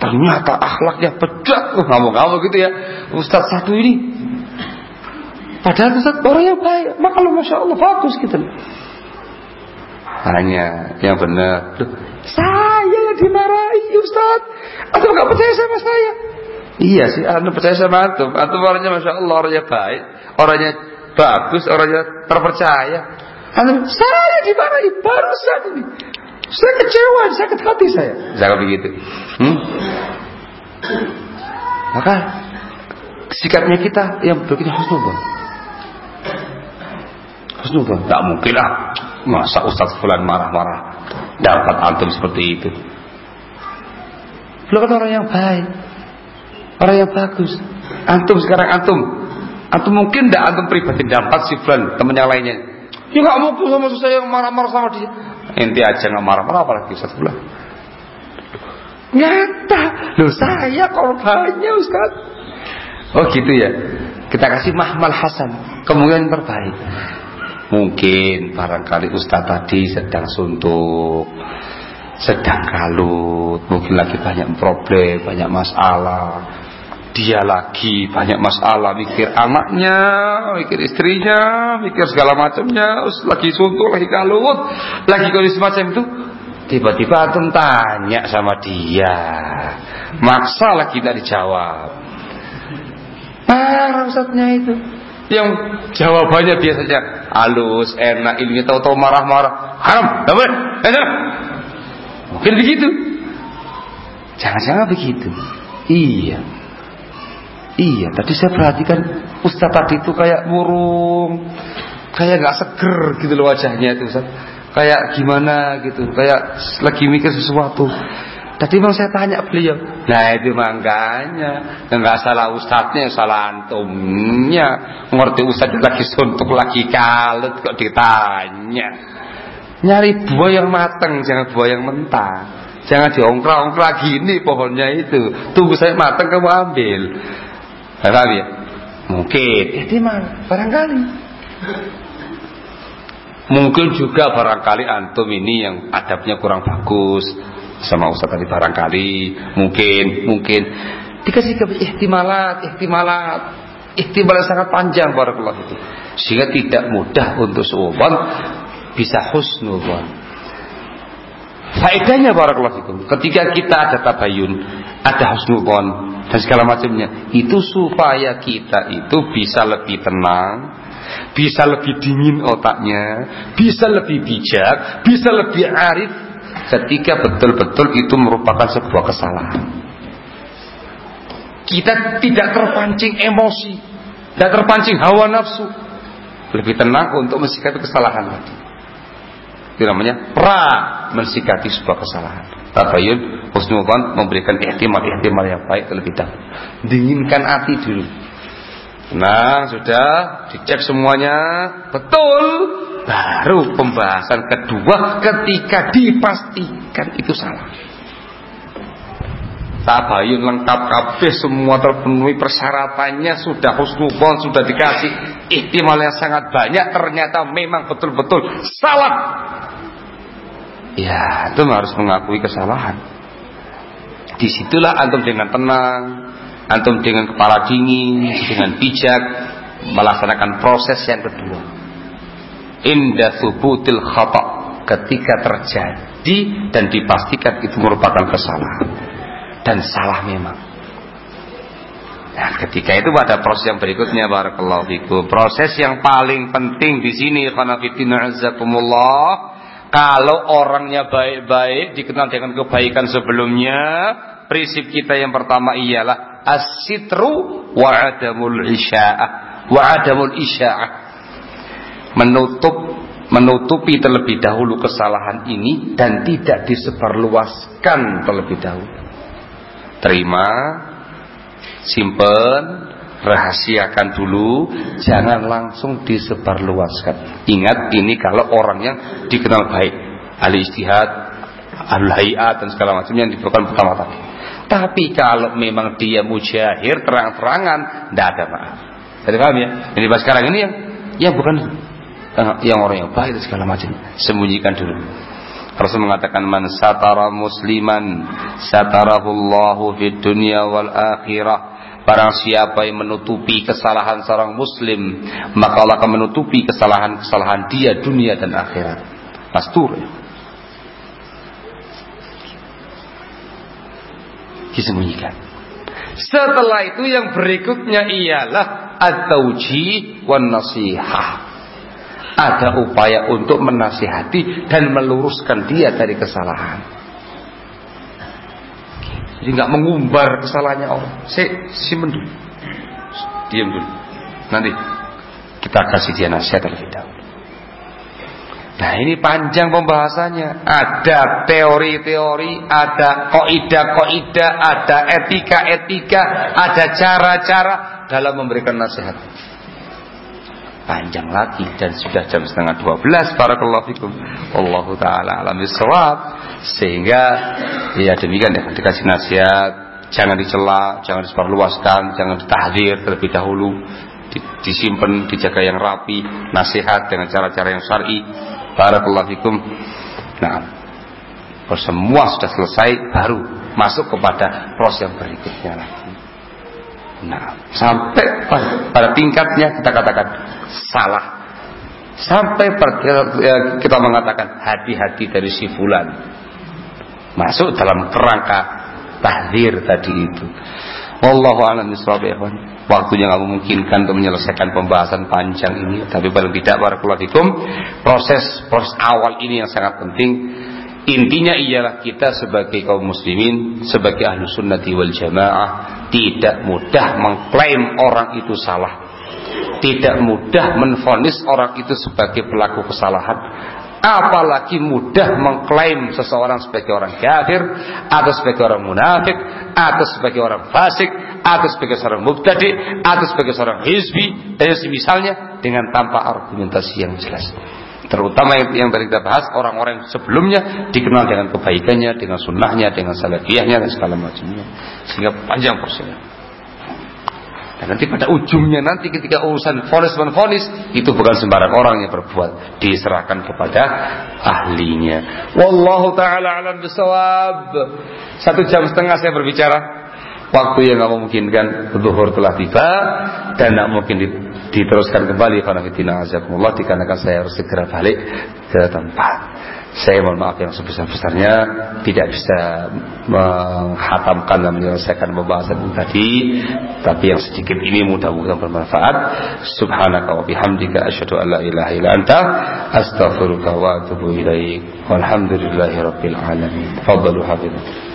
Speaker 1: Ternyata akhlaknya pedak. Ngabuk-ngabuk gitu ya. Ustaz satu ini Padahal Ustaz yang baik. Maka lu Masya Allah bagus gitu. Hanya yang benar. Duh, saya yang dimarahi Ustaz. Atau gak percaya sama saya? Iya sih, anda percaya sama antum. Antum orangnya Masya Allah orangnya baik. Orangnya bagus, orangnya terpercaya. Antum, saya dimarahi barusan ini. Saya kecewa, sakit hati saya. Jangan begitu. Hmm? Maka sikapnya kita yang begitu husnubah. Husnudon. Tak mungkin lah. Masa Ustaz Fulan marah-marah. Dapat antum seperti itu. Beliau kan orang yang baik. Orang yang bagus. Antum sekarang antum. Antum mungkin tidak antum pribadi dapat si Fulan teman lainnya. Ya nggak mungkin sama saya yang marah-marah sama dia. Ente aja nggak marah-marah apalagi Ustaz pula. Nyata, loh saya korbannya Ustaz. Oh gitu ya. Kita kasih mahmal hasan, kemungkinan terbaik. Mungkin barangkali Ustaz tadi sedang suntuk, sedang kalut, mungkin lagi banyak problem, banyak masalah. Dia lagi banyak masalah, mikir anaknya, mikir istrinya, mikir segala macamnya, lagi suntuk, lagi kalut, lagi kondisi semacam itu. Tiba-tiba antum tanya sama dia, maksa lagi tidak dijawab. Parah Ustaznya itu. Yang jawabannya biasanya halus, enak, ini tahu-tahu marah-marah. Haram, tidak boleh, Mungkin begitu. Jangan-jangan begitu. Iya. Iya, tadi saya perhatikan Ustaz tadi itu kayak murung, kayak nggak seger gitu loh wajahnya itu Ustaz. Kayak gimana gitu, kayak lagi mikir sesuatu. Tadi memang saya tanya beliau, nah itu makanya nggak salah ustadznya, salah antumnya. Ngerti ustadz lagi suntuk, lagi kalut kok ditanya. Nyari buah yang matang, jangan buah yang mentah. Jangan diongkrak-ongkrak gini pohonnya itu. Tunggu saya matang kamu ambil. Ya? Mungkin. Mana? Barangkali. Mungkin juga barangkali antum ini yang adabnya kurang bagus sama Ustaz tadi barangkali mungkin mungkin dikasih ke ihtimalat ihtimalat ihtimalat sangat panjang barakallahu itu sehingga tidak mudah untuk seorang bisa husnuzon faedahnya barakallahu itu ketika kita ada tabayun ada husnuzon dan segala macamnya itu supaya kita itu bisa lebih tenang bisa lebih dingin otaknya bisa lebih bijak bisa lebih arif ketika betul-betul itu merupakan sebuah kesalahan. Kita tidak terpancing emosi, tidak terpancing hawa nafsu, lebih tenang untuk mensikapi kesalahan tadi. Itu namanya pra mensikapi sebuah kesalahan. Tabayun husnudzon memberikan ihtimal-ihtimal yang baik terlebih dahulu. Dinginkan hati dulu. Nah, sudah dicek semuanya betul Baru pembahasan kedua ketika dipastikan itu salah. Tabayun lengkap kabeh semua terpenuhi persyaratannya sudah husnubon sudah dikasih ihtimal yang sangat banyak ternyata memang betul-betul salah. Ya, itu harus mengakui kesalahan. Di situlah antum dengan tenang, antum dengan kepala dingin, dengan bijak melaksanakan proses yang kedua inda subutil khata ketika terjadi dan dipastikan itu merupakan kesalahan dan salah memang. Nah, ketika itu pada proses yang berikutnya barakallahu fikum. Proses yang paling penting di sini karena fitina azzakumullah kalau orangnya baik-baik dikenal dengan kebaikan sebelumnya, prinsip kita yang pertama ialah as-sitru wa adamul isya'ah wa adamul isya'ah menutup menutupi terlebih dahulu kesalahan ini dan tidak disebarluaskan terlebih dahulu. Terima, simpen, rahasiakan dulu, jangan langsung disebarluaskan. Ingat ini kalau orang yang dikenal baik, ahli istihad, ahli hayat dan segala macam yang diperlukan pertama tadi. Tapi kalau memang dia mujahir terang-terangan, tidak ada maaf. Jadi paham ya? Ini bahas sekarang ini yang yang bukan Eh, yang orang yang baik dan segala macam sembunyikan dulu Rasul mengatakan man satara musliman satarahullahu fid dunya wal akhirah. Barang siapa yang menutupi kesalahan seorang muslim Maka Allah akan menutupi kesalahan-kesalahan dia dunia dan akhirat. Mastur ya. Disembunyikan. Setelah itu yang berikutnya ialah At-tauji wan nasihah ada upaya untuk menasihati dan meluruskan dia dari kesalahan. Jadi nggak mengumbar kesalahannya orang. Si, simpen dulu, diam dulu. Nanti kita kasih dia nasihat terlebih dahulu. Nah ini panjang pembahasannya. Ada teori-teori, ada koida-koida, ada etika-etika, ada cara-cara dalam memberikan nasihat. Panjang lagi dan sudah jam setengah 12 barakallahu fikum. Allahu taala alam bisawab sehingga ya demikian ya dikasih nasihat. Jangan dicela jangan disebarluaskan jangan ditahdir terlebih dahulu. Disimpan dijaga yang rapi nasihat dengan cara-cara yang syar'i. Barakallahu fikum. Nah semua sudah selesai baru masuk kepada proses yang berikutnya. lagi nah sampai pada tingkatnya kita katakan salah. Sampai ya, kita mengatakan hati-hati dari si fulan. Masuk dalam kerangka tahdir tadi itu. Wallahu a'lam bishawab ya Waktunya nggak memungkinkan untuk menyelesaikan pembahasan panjang ini, tapi paling tidak barakallahu fikum proses proses awal ini yang sangat penting. Intinya ialah kita sebagai kaum muslimin, sebagai ahlu sunnati wal jamaah tidak mudah mengklaim orang itu salah. Tidak mudah menfonis orang itu sebagai pelaku kesalahan. Apalagi mudah mengklaim seseorang sebagai orang kafir atau sebagai orang munafik atau sebagai orang fasik atau sebagai seorang mubtadi atau sebagai seorang hizbi dan misalnya dengan tanpa argumentasi yang jelas terutama yang, yang tadi kita bahas orang-orang sebelumnya dikenal dengan kebaikannya dengan sunnahnya dengan salafiyahnya dan segala macamnya sehingga panjang prosesnya dan nanti pada ujungnya nanti ketika urusan fonis fonis itu bukan sembarang orang yang berbuat, diserahkan kepada ahlinya. Wallahu taala alam bisawab. Satu jam setengah saya berbicara. Waktu yang nggak memungkinkan zuhur telah tiba dan tidak mungkin diteruskan kembali karena azakumullah dikarenakan saya harus segera balik ke tempat. Saya mohon maaf yang sebesar-besarnya tidak bisa menghatamkan dan menyelesaikan pembahasan ini tadi, tapi yang sedikit ini mudah-mudahan bermanfaat. Subhanaka wa bihamdika asyhadu an la ilaha illa anta astaghfiruka wa atubu ilaik. Walhamdulillahirabbil alamin. Fadhalu hafizah.